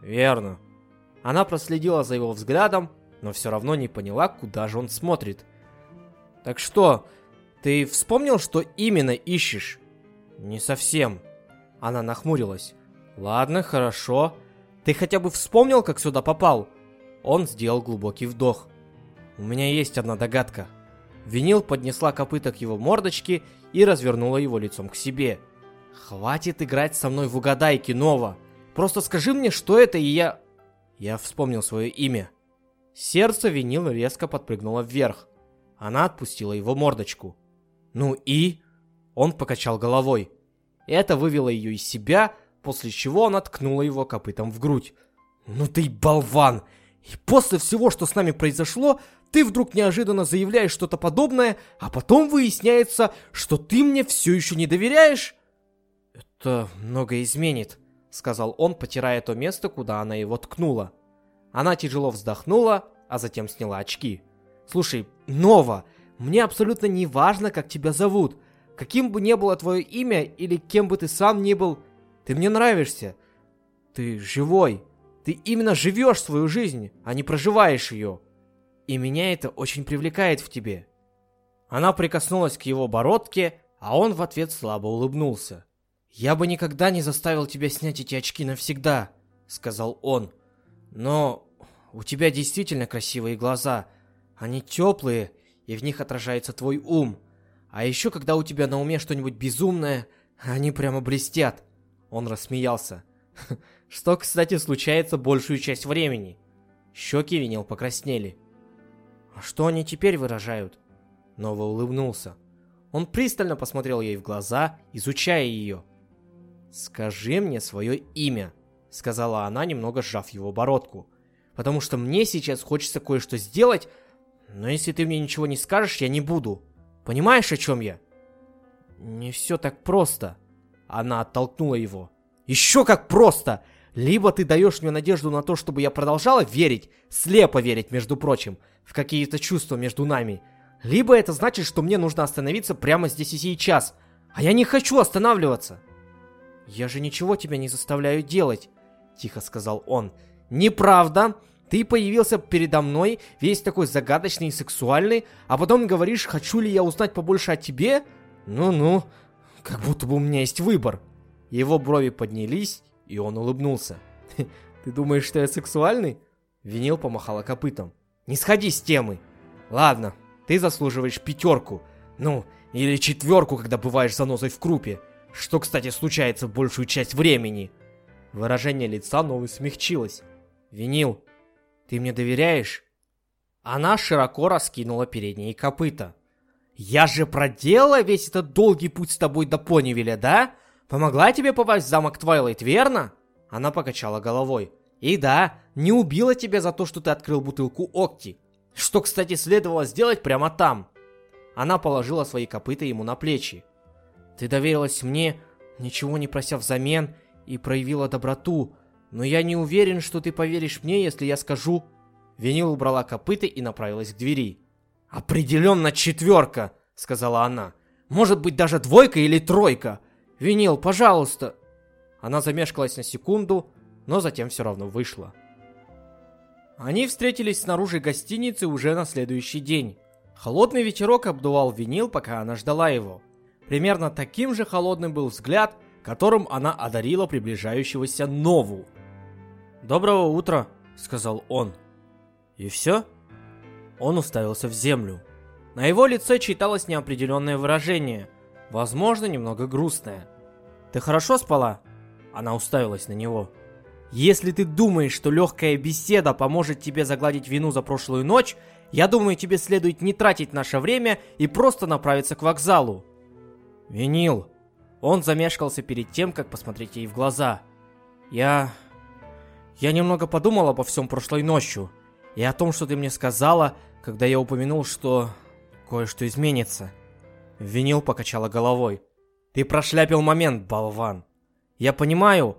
«Верно». Она проследила за его взглядом, но все равно не поняла, куда же он смотрит. Так что, ты вспомнил, что именно ищешь? Не совсем. Она нахмурилась. Ладно, хорошо. Ты хотя бы вспомнил, как сюда попал? Он сделал глубокий вдох. У меня есть одна догадка. Винил поднесла копыта к его мордочке и развернула его лицом к себе. «Хватит играть со мной в угадайки, Нова! Просто скажи мне, что это, и я...» Я вспомнил свое имя. Сердце Винил резко подпрыгнуло вверх. Она отпустила его мордочку. «Ну и?» Он покачал головой. Это вывело ее из себя, после чего она ткнула его копытом в грудь. «Ну ты болван! И после всего, что с нами произошло, ты вдруг неожиданно заявляешь что-то подобное, а потом выясняется, что ты мне все еще не доверяешь?» «Это многое изменит», — сказал он, потирая то место, куда она его ткнула. Она тяжело вздохнула, а затем сняла очки. Слушай, Нова, мне абсолютно не важно, как тебя зовут. Каким бы ни было твое имя или кем бы ты сам ни был, Ты мне нравишься. Ты живой. Ты именно живешь свою жизнь, а не проживаешь ее. И меня это очень привлекает в тебе. Она прикоснулась к его бородке, а он в ответ слабо улыбнулся. «Я бы никогда не заставил тебя снять эти очки навсегда», — сказал он. «Но у тебя действительно красивые глаза. Они теплые, и в них отражается твой ум. А еще, когда у тебя на уме что-нибудь безумное, они прямо блестят». Он рассмеялся. Что, кстати, случается большую часть времени. Щеки винил покраснели. «А что они теперь выражают?» Нова улыбнулся. Он пристально посмотрел ей в глаза, изучая ее. «Скажи мне свое имя», — сказала она, немного сжав его бородку. «Потому что мне сейчас хочется кое-что сделать, но если ты мне ничего не скажешь, я не буду. Понимаешь, о чем я?» «Не все так просто», — она оттолкнула его. «Еще как просто! Либо ты даешь мне надежду на то, чтобы я продолжала верить, слепо верить, между прочим, в какие-то чувства между нами, либо это значит, что мне нужно остановиться прямо здесь и сейчас, а я не хочу останавливаться. Я же ничего тебя не заставляю делать, тихо сказал он. Неправда. Ты появился передо мной, весь такой загадочный и сексуальный, а потом говоришь, хочу ли я узнать побольше о тебе? Ну-ну, как будто бы у меня есть выбор. Его брови поднялись, и он улыбнулся. «Ты думаешь, что я сексуальный?» Винил помахала копытом. «Не сходи с темы!» «Ладно, ты заслуживаешь пятерку. Ну, или четверку, когда бываешь занозой в крупе. Что, кстати, случается большую часть времени». Выражение лица Новы смягчилось. «Винил, ты мне доверяешь?» Она широко раскинула передние копыта. «Я же проделала весь этот долгий путь с тобой до Понивиля, да? Помогла тебе попасть в замок Твайлайт, верно?» Она покачала головой. «И да, не убила тебя за то, что ты открыл бутылку Окти. Что, кстати, следовало сделать прямо там». Она положила свои копыта ему на плечи. «Ты доверилась мне, ничего не прося взамен, и проявила доброту, но я не уверен, что ты поверишь мне, если я скажу...» Винил убрала копыта и направилась к двери. «Определенно четверка!» — сказала она. «Может быть, даже двойка или тройка!» «Винил, пожалуйста!» Она замешкалась на секунду, но затем все равно вышла. Они встретились снаружи гостиницы уже на следующий день. Холодный ветерок обдувал винил, пока она ждала его. Примерно таким же холодным был взгляд, которым она одарила приближающегося Нову. «Доброго утра», — сказал он. «И все?» Он уставился в землю. На его лице читалось неопределенное выражение, возможно, немного грустное. «Ты хорошо спала?» Она уставилась на него. «Если ты думаешь, что легкая беседа поможет тебе загладить вину за прошлую ночь, я думаю, тебе следует не тратить наше время и просто направиться к вокзалу». «Винил». Он замешкался перед тем, как посмотреть ей в глаза. «Я... я немного подумал обо всем прошлой ночью. И о том, что ты мне сказала, когда я упомянул, что кое-что изменится». Винил покачала головой. Ты прошляпил момент, болван. Я понимаю,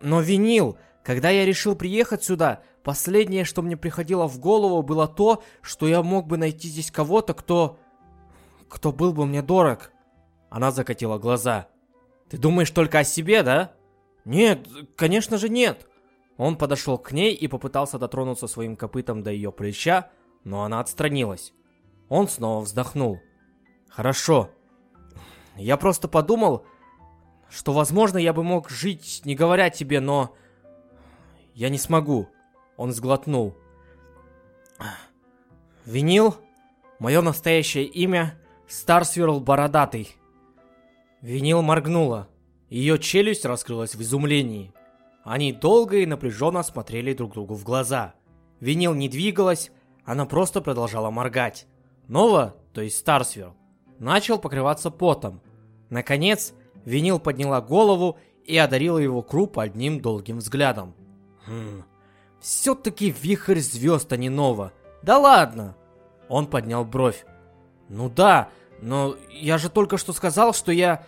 но винил, когда я решил приехать сюда, последнее, что мне приходило в голову, было то, что я мог бы найти здесь кого-то, кто... кто был бы мне дорог. Она закатила глаза. Ты думаешь только о себе, да? Нет, конечно же нет. Он подошел к ней и попытался дотронуться своим копытом до ее плеча, но она отстранилась. Он снова вздохнул. Хорошо. Я просто подумал, что, возможно, я бы мог жить, не говоря тебе, но... Я не смогу. Он сглотнул. Винил? Мое настоящее имя Старсвирл Бородатый. Винил моргнула. Ее челюсть раскрылась в изумлении. Они долго и напряженно смотрели друг другу в глаза. Винил не двигалась, она просто продолжала моргать. Нова, то есть Старсвирл, начал покрываться потом. Наконец, Винил подняла голову и одарила его Круп одним долгим взглядом. Хм, все-таки вихрь звезд, а не Нова. Да ладно! Он поднял бровь. Ну да, но я же только что сказал, что я...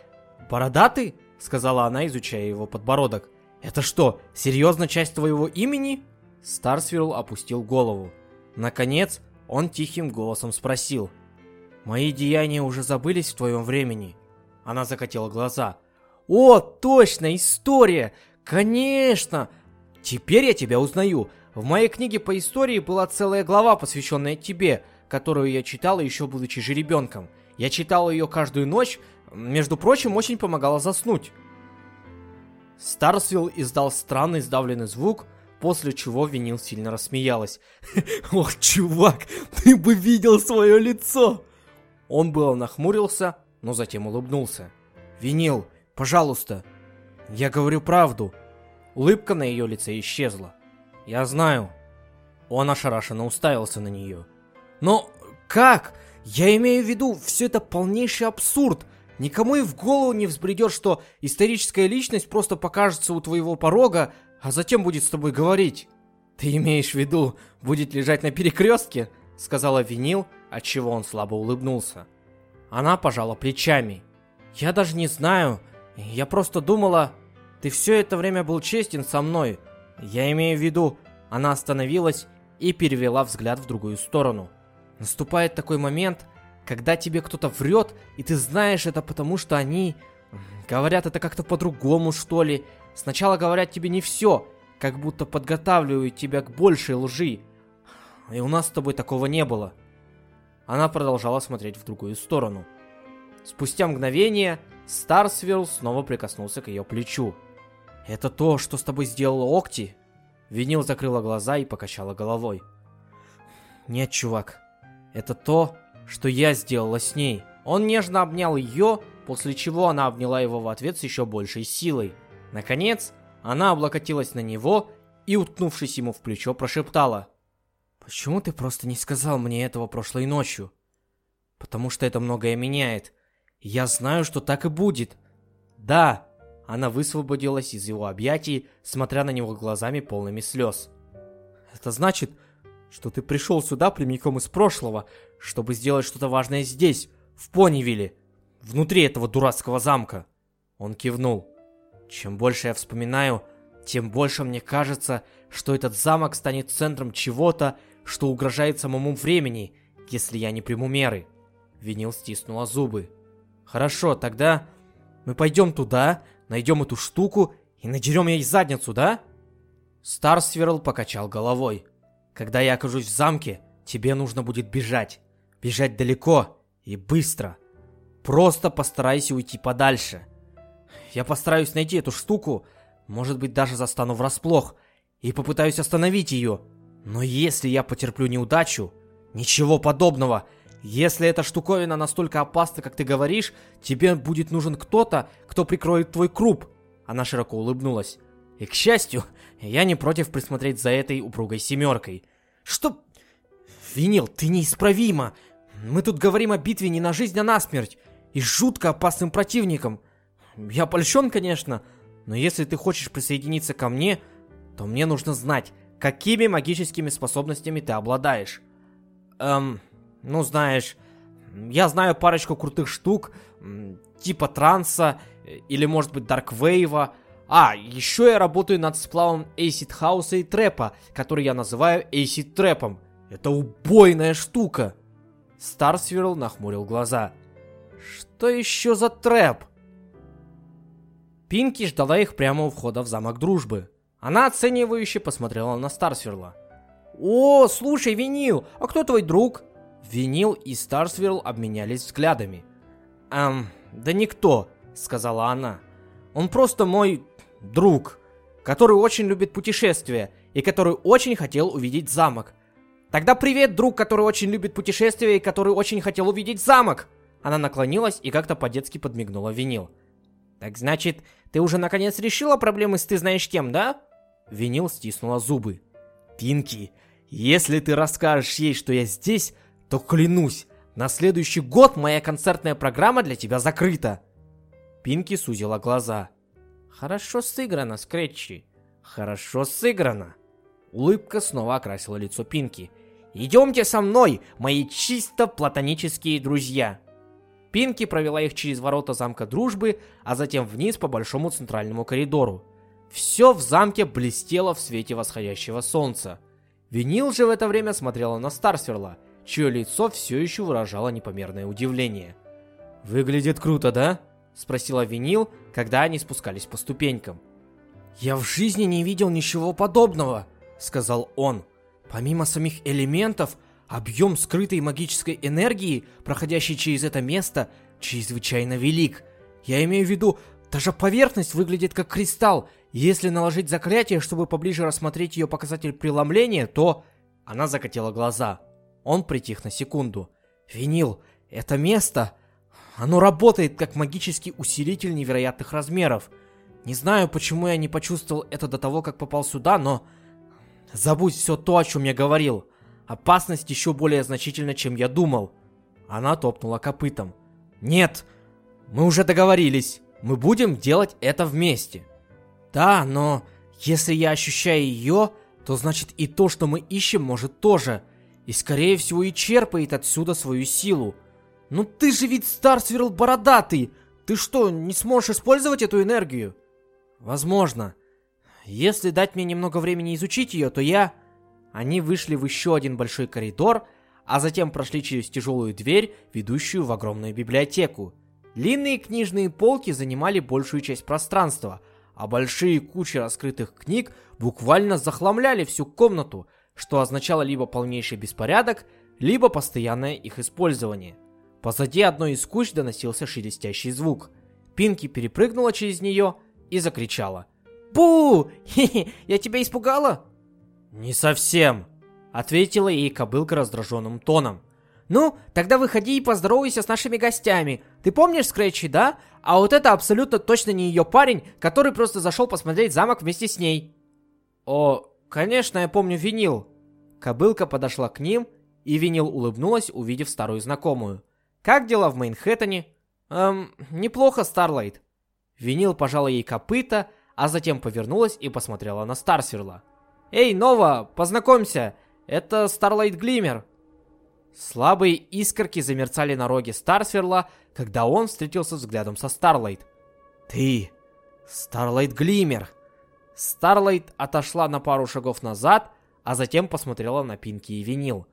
Бородатый? Сказала она, изучая его подбородок. Это что, серьезно часть твоего имени? Старсвирл опустил голову. Наконец, он тихим голосом спросил. Мои деяния уже забылись в твоем времени. Она закатила глаза. О, точно, история! Конечно! Теперь я тебя узнаю. В моей книге по истории была целая глава, посвященная тебе, которую я читала еще будучи жеребенком. Я читала ее каждую ночь, между прочим, очень помогала заснуть. Старсвилл издал странный сдавленный звук, после чего Винил сильно рассмеялась. «Ох, чувак, ты бы видел свое лицо!» Он было нахмурился, но затем улыбнулся. «Винил, пожалуйста, я говорю правду». Улыбка на ее лице исчезла. «Я знаю». Он ошарашенно уставился на нее. «Но как? Я имею в виду, все это полнейший абсурд. Никому и в голову не взбредет, что историческая личность просто покажется у твоего порога, а затем будет с тобой говорить. Ты имеешь в виду, будет лежать на перекрестке? Сказала Винил, отчего он слабо улыбнулся. Она пожала плечами. Я даже не знаю. Я просто думала, ты все это время был честен со мной. Я имею в виду, она остановилась и перевела взгляд в другую сторону. Наступает такой момент, когда тебе кто-то врет, и ты знаешь это потому, что они говорят это как-то по-другому, что ли. Сначала говорят тебе не все, как будто подготавливают тебя к большей лжи. И у нас с тобой такого не было. Она продолжала смотреть в другую сторону. Спустя мгновение Старсвилл снова прикоснулся к ее плечу. «Это то, что с тобой сделала Окти?» Винил закрыла глаза и покачала головой. «Нет, чувак. Это то, что я сделала с ней. Он нежно обнял ее, после чего она обняла его в ответ с еще большей силой. Наконец, она облокотилась на него и, уткнувшись ему в плечо, прошептала. «Почему ты просто не сказал мне этого прошлой ночью?» «Потому что это многое меняет. Я знаю, что так и будет». «Да!» Она высвободилась из его объятий, смотря на него глазами полными слез. «Это значит, что ты пришел сюда прямиком из прошлого, чтобы сделать что-то важное здесь, в Понивиле, внутри этого дурацкого замка. Он кивнул. Чем больше я вспоминаю, тем больше мне кажется, что этот замок станет центром чего-то, что угрожает самому времени, если я не приму меры. Винил стиснула зубы. Хорошо, тогда мы пойдем туда, найдем эту штуку и надерем ей задницу, да? Старсверл покачал головой. Когда я окажусь в замке, тебе нужно будет бежать. Бежать далеко и быстро. Просто постарайся уйти подальше. Я постараюсь найти эту штуку, может быть даже застану врасплох, и попытаюсь остановить ее. Но если я потерплю неудачу, ничего подобного. Если эта штуковина настолько опасна, как ты говоришь, тебе будет нужен кто-то, кто прикроет твой круп. Она широко улыбнулась. И, к счастью, я не против присмотреть за этой упругой семеркой. Что... Винил, ты неисправима. Мы тут говорим о битве не на жизнь, а на смерть. И жутко опасным противником. Я польщен, конечно, но если ты хочешь присоединиться ко мне, то мне нужно знать, какими магическими способностями ты обладаешь. Эм, ну знаешь, я знаю парочку крутых штук, типа транса, или может быть дарквейва, а, еще я работаю над сплавом Acid House и Трэпа, который я называю Acid Трэпом. Это убойная штука. Старсвирл нахмурил глаза. Что еще за трэп? Пинки ждала их прямо у входа в замок дружбы. Она оценивающе посмотрела на Старсверла. «О, слушай, Винил, а кто твой друг?» Винил и Старсверл обменялись взглядами. «Эм, да никто», — сказала она. «Он просто мой друг, который очень любит путешествия и который очень хотел увидеть замок. Тогда привет, друг, который очень любит путешествия и который очень хотел увидеть замок. Она наклонилась и как-то по-детски подмигнула Винил. Так значит, ты уже наконец решила проблемы с ты знаешь кем, да? Винил стиснула зубы. Пинки, если ты расскажешь ей, что я здесь, то клянусь, на следующий год моя концертная программа для тебя закрыта. Пинки сузила глаза. Хорошо сыграно, Скретчи. Хорошо сыграно. Улыбка снова окрасила лицо Пинки. «Идемте со мной, мои чисто платонические друзья!» Пинки провела их через ворота замка дружбы, а затем вниз по большому центральному коридору. Все в замке блестело в свете восходящего солнца. Винил же в это время смотрела на Старсверла, чье лицо все еще выражало непомерное удивление. «Выглядит круто, да?» — Спросила Винил, когда они спускались по ступенькам. «Я в жизни не видел ничего подобного», — сказал он. «Помимо самих элементов, объем скрытой магической энергии, проходящей через это место, чрезвычайно велик. Я имею в виду, даже поверхность выглядит как кристалл. Если наложить заклятие, чтобы поближе рассмотреть ее показатель преломления, то...» Она закатила глаза. Он притих на секунду. «Винил, это место...» Оно работает как магический усилитель невероятных размеров. Не знаю, почему я не почувствовал это до того, как попал сюда, но... Забудь все то, о чем я говорил. Опасность еще более значительна, чем я думал. Она топнула копытом. Нет, мы уже договорились. Мы будем делать это вместе. Да, но если я ощущаю ее, то значит и то, что мы ищем, может тоже. И скорее всего и черпает отсюда свою силу. Ну ты же ведь Старсвирл бородатый! Ты что, не сможешь использовать эту энергию? Возможно. Если дать мне немного времени изучить ее, то я... Они вышли в еще один большой коридор, а затем прошли через тяжелую дверь, ведущую в огромную библиотеку. Длинные книжные полки занимали большую часть пространства, а большие кучи раскрытых книг буквально захламляли всю комнату, что означало либо полнейший беспорядок, либо постоянное их использование. Позади одной из куч доносился шелестящий звук. Пинки перепрыгнула через нее и закричала. «Бу! Хе-хе, я тебя испугала?» «Не совсем», — ответила ей кобылка раздраженным тоном. «Ну, тогда выходи и поздоровайся с нашими гостями. Ты помнишь Скретчи, да? А вот это абсолютно точно не ее парень, который просто зашел посмотреть замок вместе с ней». «О, конечно, я помню винил». Кобылка подошла к ним, и Винил улыбнулась, увидев старую знакомую. «Как дела в Мейнхэттене?» «Эм, неплохо, Старлайт». Винил пожала ей копыта, а затем повернулась и посмотрела на Старсверла. «Эй, Нова, познакомься, это Старлайт Глиммер». Слабые искорки замерцали на роге Старсверла, когда он встретился взглядом со Старлайт. «Ты, Старлайт Глиммер!» Старлайт отошла на пару шагов назад, а затем посмотрела на Пинки и Винил.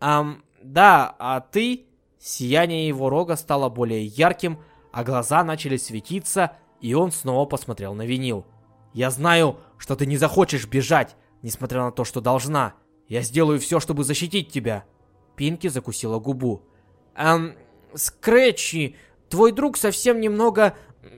«Ам, да, а ты...» Сияние его рога стало более ярким, а глаза начали светиться, и он снова посмотрел на винил. «Я знаю, что ты не захочешь бежать, несмотря на то, что должна. Я сделаю все, чтобы защитить тебя». Пинки закусила губу. «Эм, Скретчи, твой друг совсем немного...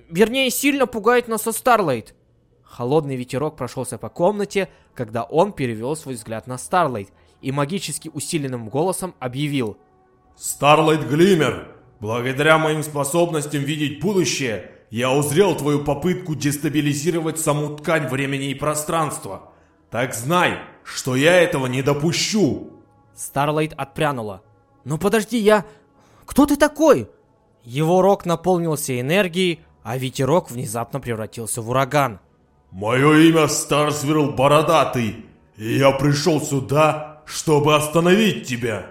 Вернее, сильно пугает нас со Старлайт». Холодный ветерок прошелся по комнате, когда он перевел свой взгляд на Старлайт и магически усиленным голосом объявил – Старлайт Глиммер, благодаря моим способностям видеть будущее, я узрел твою попытку дестабилизировать саму ткань времени и пространства. Так знай, что я этого не допущу. Старлайт отпрянула. Но подожди, я... Кто ты такой? Его рог наполнился энергией, а ветерок внезапно превратился в ураган. Мое имя Старсвирл Бородатый, и я пришел сюда, чтобы остановить тебя.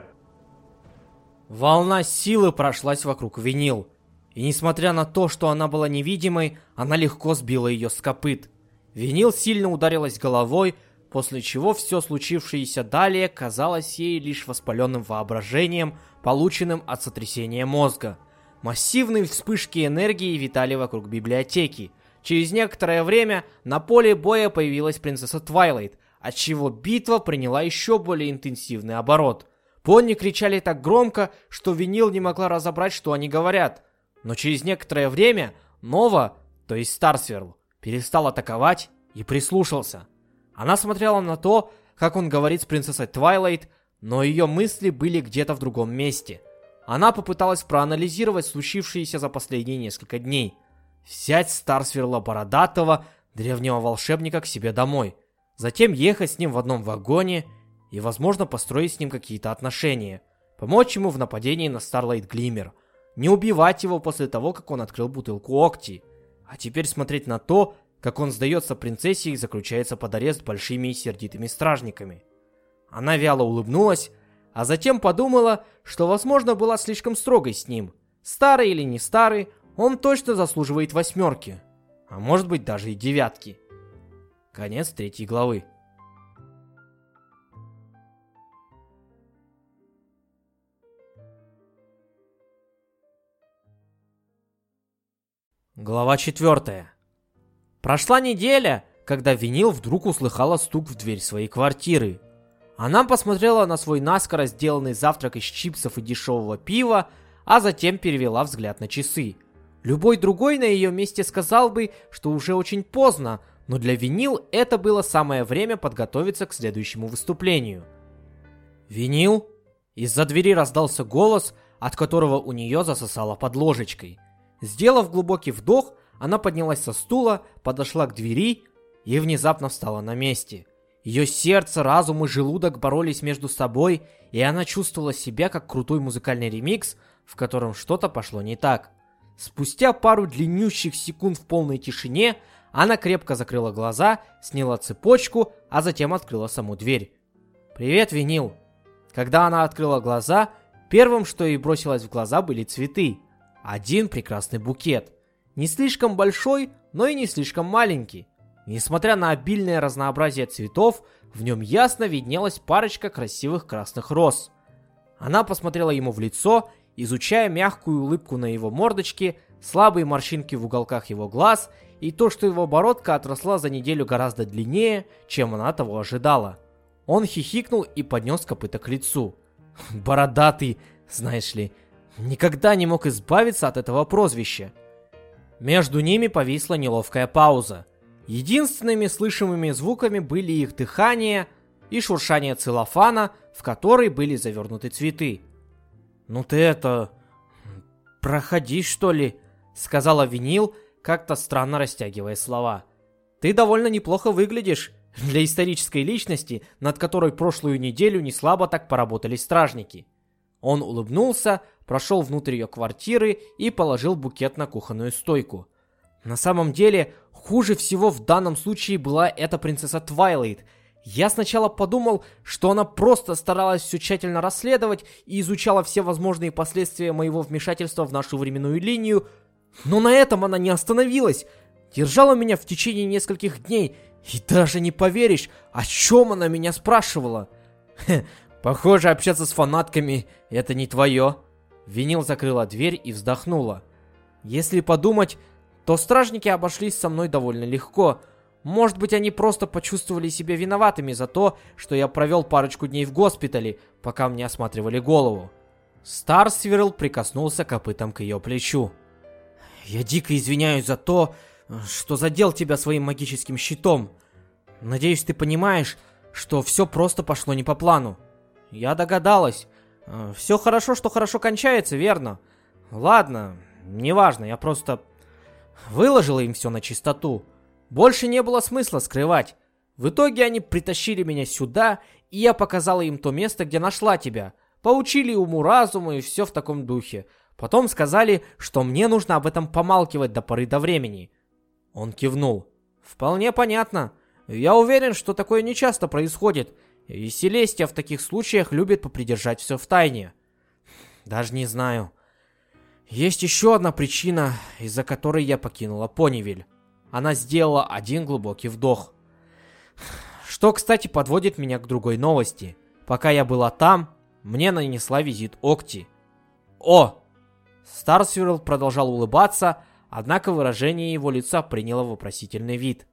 Волна силы прошлась вокруг винил. И несмотря на то, что она была невидимой, она легко сбила ее с копыт. Винил сильно ударилась головой, после чего все случившееся далее казалось ей лишь воспаленным воображением, полученным от сотрясения мозга. Массивные вспышки энергии витали вокруг библиотеки. Через некоторое время на поле боя появилась принцесса Твайлайт, отчего битва приняла еще более интенсивный оборот. Пони кричали так громко, что Винил не могла разобрать, что они говорят. Но через некоторое время Нова, то есть Старсверл, перестал атаковать и прислушался. Она смотрела на то, как он говорит с принцессой Твайлайт, но ее мысли были где-то в другом месте. Она попыталась проанализировать случившееся за последние несколько дней. Взять Старсверла Бородатого, древнего волшебника, к себе домой. Затем ехать с ним в одном вагоне и, возможно, построить с ним какие-то отношения. Помочь ему в нападении на Starlight Glimmer. Не убивать его после того, как он открыл бутылку Окти. А теперь смотреть на то, как он сдается принцессе и заключается под арест большими и сердитыми стражниками. Она вяло улыбнулась, а затем подумала, что, возможно, была слишком строгой с ним. Старый или не старый, он точно заслуживает восьмерки. А может быть даже и девятки. Конец третьей главы. Глава 4. Прошла неделя, когда Винил вдруг услыхала стук в дверь своей квартиры. Она посмотрела на свой наскоро сделанный завтрак из чипсов и дешевого пива, а затем перевела взгляд на часы. Любой другой на ее месте сказал бы, что уже очень поздно, но для Винил это было самое время подготовиться к следующему выступлению. «Винил?» Из-за двери раздался голос, от которого у нее засосало под ложечкой – Сделав глубокий вдох, она поднялась со стула, подошла к двери и внезапно встала на месте. Ее сердце, разум и желудок боролись между собой, и она чувствовала себя как крутой музыкальный ремикс, в котором что-то пошло не так. Спустя пару длиннющих секунд в полной тишине, она крепко закрыла глаза, сняла цепочку, а затем открыла саму дверь. «Привет, Винил!» Когда она открыла глаза, первым, что ей бросилось в глаза, были цветы – один прекрасный букет. Не слишком большой, но и не слишком маленький. Несмотря на обильное разнообразие цветов, в нем ясно виднелась парочка красивых красных роз. Она посмотрела ему в лицо, изучая мягкую улыбку на его мордочке, слабые морщинки в уголках его глаз и то, что его бородка отросла за неделю гораздо длиннее, чем она того ожидала. Он хихикнул и поднес копыта к лицу. «Бородатый, знаешь ли, Никогда не мог избавиться от этого прозвища. Между ними повисла неловкая пауза. Единственными слышимыми звуками были их дыхание и шуршание целлофана, в который были завернуты цветы. «Ну ты это... проходи, что ли?» — сказала Винил, как-то странно растягивая слова. «Ты довольно неплохо выглядишь для исторической личности, над которой прошлую неделю не слабо так поработали стражники». Он улыбнулся, прошел внутрь ее квартиры и положил букет на кухонную стойку. На самом деле, хуже всего в данном случае была эта принцесса Твайлайт. Я сначала подумал, что она просто старалась все тщательно расследовать и изучала все возможные последствия моего вмешательства в нашу временную линию, но на этом она не остановилась. Держала меня в течение нескольких дней, и даже не поверишь, о чем она меня спрашивала. Похоже, общаться с фанатками это не твое. Винил закрыла дверь и вздохнула. Если подумать, то стражники обошлись со мной довольно легко. Может быть, они просто почувствовали себя виноватыми за то, что я провел парочку дней в госпитале, пока мне осматривали голову. Старсвирл прикоснулся копытом к ее плечу. «Я дико извиняюсь за то, что задел тебя своим магическим щитом. Надеюсь, ты понимаешь, что все просто пошло не по плану. Я догадалась. Э, Все хорошо, что хорошо кончается, верно? Ладно, неважно, я просто выложила им все на чистоту. Больше не было смысла скрывать. В итоге они притащили меня сюда, и я показала им то место, где нашла тебя. Поучили уму-разуму и все в таком духе. Потом сказали, что мне нужно об этом помалкивать до поры до времени. Он кивнул. Вполне понятно. Я уверен, что такое нечасто происходит, и Селестия в таких случаях любит попридержать все в тайне. Даже не знаю. Есть еще одна причина, из-за которой я покинула Понивиль. Она сделала один глубокий вдох. Что, кстати, подводит меня к другой новости. Пока я была там, мне нанесла визит Окти. О! Старсвирл продолжал улыбаться, однако выражение его лица приняло вопросительный вид.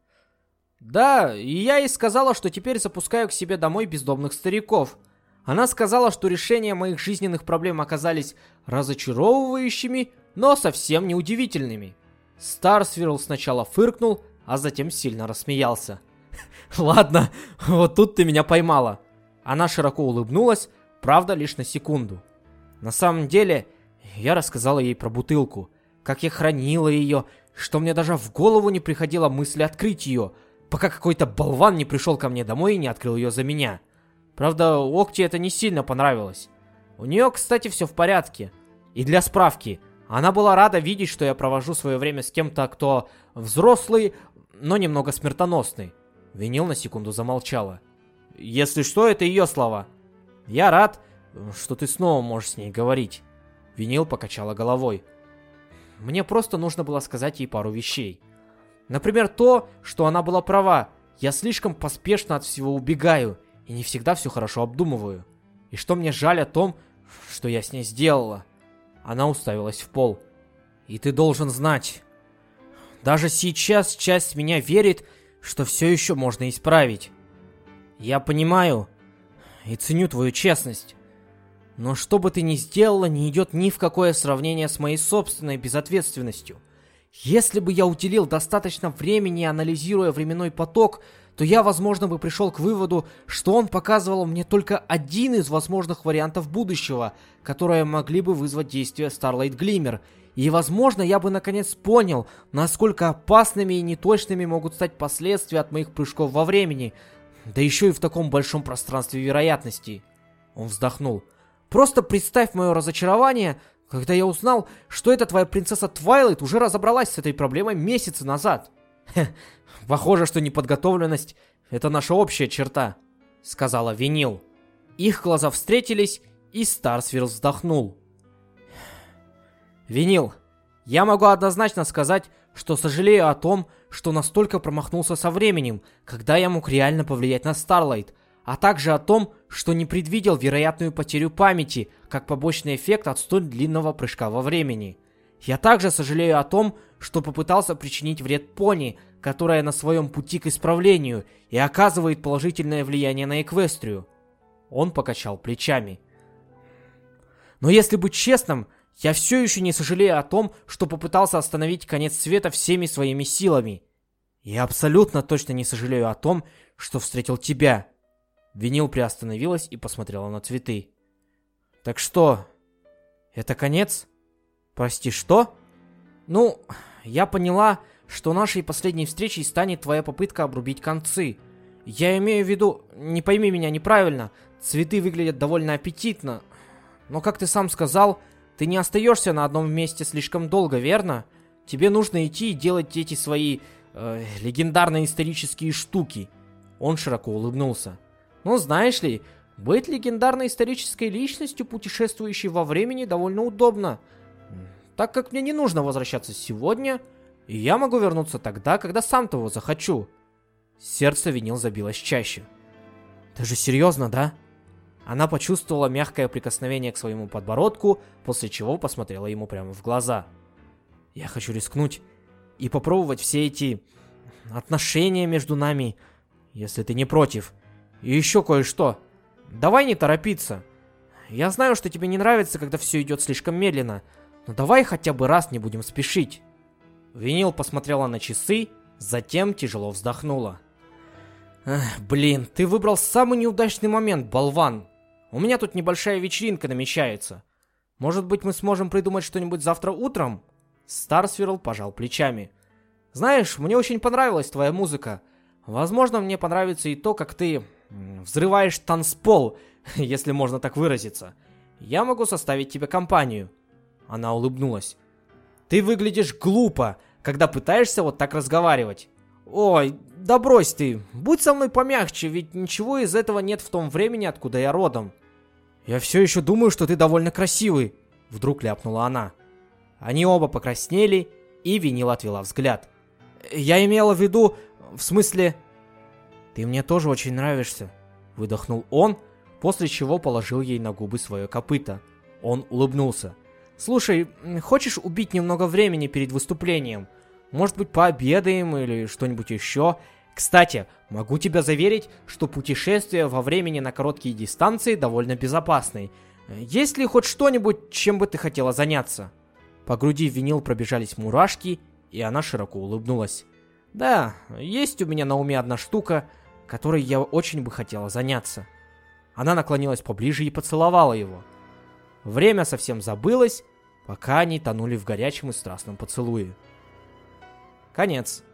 Да, и я ей сказала, что теперь запускаю к себе домой бездомных стариков. Она сказала, что решения моих жизненных проблем оказались разочаровывающими, но совсем не удивительными. Старсвирл сначала фыркнул, а затем сильно рассмеялся. «Ладно, вот тут ты меня поймала». Она широко улыбнулась, правда, лишь на секунду. На самом деле, я рассказала ей про бутылку, как я хранила ее, что мне даже в голову не приходила мысль открыть ее – пока какой-то болван не пришел ко мне домой и не открыл ее за меня. Правда, Окти это не сильно понравилось. У нее, кстати, все в порядке. И для справки, она была рада видеть, что я провожу свое время с кем-то, кто взрослый, но немного смертоносный. Винил на секунду замолчала. Если что, это ее слова. Я рад, что ты снова можешь с ней говорить. Винил покачала головой. Мне просто нужно было сказать ей пару вещей. Например, то, что она была права. Я слишком поспешно от всего убегаю и не всегда все хорошо обдумываю. И что мне жаль о том, что я с ней сделала. Она уставилась в пол. И ты должен знать, Даже сейчас часть меня верит, что все еще можно исправить. Я понимаю и ценю твою честность. Но что бы ты ни сделала, не идет ни в какое сравнение с моей собственной безответственностью. Если бы я уделил достаточно времени, анализируя временной поток, то я, возможно, бы пришел к выводу, что он показывал мне только один из возможных вариантов будущего, которые могли бы вызвать действие Starlight Glimmer. И, возможно, я бы наконец понял, насколько опасными и неточными могут стать последствия от моих прыжков во времени, да еще и в таком большом пространстве вероятностей. Он вздохнул. Просто представь мое разочарование, когда я узнал, что эта твоя принцесса Твайлайт уже разобралась с этой проблемой месяцы назад. Хе, похоже, что неподготовленность — это наша общая черта, сказала Винил. Их глаза встретились, и Старсвилл вздохнул. Винил, я могу однозначно сказать, что сожалею о том, что настолько промахнулся со временем, когда я мог реально повлиять на Старлайт, а также о том, что не предвидел вероятную потерю памяти, как побочный эффект от столь длинного прыжка во времени. Я также сожалею о том, что попытался причинить вред пони, которая на своем пути к исправлению и оказывает положительное влияние на Эквестрию. Он покачал плечами. Но если быть честным, я все еще не сожалею о том, что попытался остановить конец света всеми своими силами. Я абсолютно точно не сожалею о том, что встретил тебя. Винил приостановилась и посмотрела на цветы. «Так что, это конец? Прости, что?» «Ну, я поняла, что нашей последней встречей станет твоя попытка обрубить концы. Я имею в виду, не пойми меня неправильно, цветы выглядят довольно аппетитно. Но, как ты сам сказал, ты не остаешься на одном месте слишком долго, верно? Тебе нужно идти и делать эти свои э, легендарные исторические штуки». Он широко улыбнулся. Но знаешь ли, быть легендарной исторической личностью, путешествующей во времени, довольно удобно. Так как мне не нужно возвращаться сегодня, и я могу вернуться тогда, когда сам того захочу. Сердце винил забилось чаще. Ты же серьезно, да? Она почувствовала мягкое прикосновение к своему подбородку, после чего посмотрела ему прямо в глаза. Я хочу рискнуть и попробовать все эти отношения между нами, если ты не против. И еще кое-что. Давай не торопиться. Я знаю, что тебе не нравится, когда все идет слишком медленно, но давай хотя бы раз не будем спешить. Винил посмотрела на часы, затем тяжело вздохнула. Эх, блин, ты выбрал самый неудачный момент, болван. У меня тут небольшая вечеринка намечается. Может быть, мы сможем придумать что-нибудь завтра утром? Старсвирл пожал плечами. Знаешь, мне очень понравилась твоя музыка. Возможно, мне понравится и то, как ты взрываешь танцпол, если можно так выразиться. Я могу составить тебе компанию. Она улыбнулась. Ты выглядишь глупо, когда пытаешься вот так разговаривать. Ой, да брось ты, будь со мной помягче, ведь ничего из этого нет в том времени, откуда я родом. Я все еще думаю, что ты довольно красивый, вдруг ляпнула она. Они оба покраснели, и Винил отвела взгляд. Я имела в виду, в смысле... «Ты мне тоже очень нравишься», — выдохнул он, после чего положил ей на губы свое копыто. Он улыбнулся. «Слушай, хочешь убить немного времени перед выступлением? Может быть, пообедаем или что-нибудь еще? Кстати, могу тебя заверить, что путешествие во времени на короткие дистанции довольно безопасны. Есть ли хоть что-нибудь, чем бы ты хотела заняться?» По груди винил пробежались мурашки, и она широко улыбнулась. «Да, есть у меня на уме одна штука, которой я очень бы хотела заняться. Она наклонилась поближе и поцеловала его. Время совсем забылось, пока они тонули в горячем и страстном поцелуе. Конец.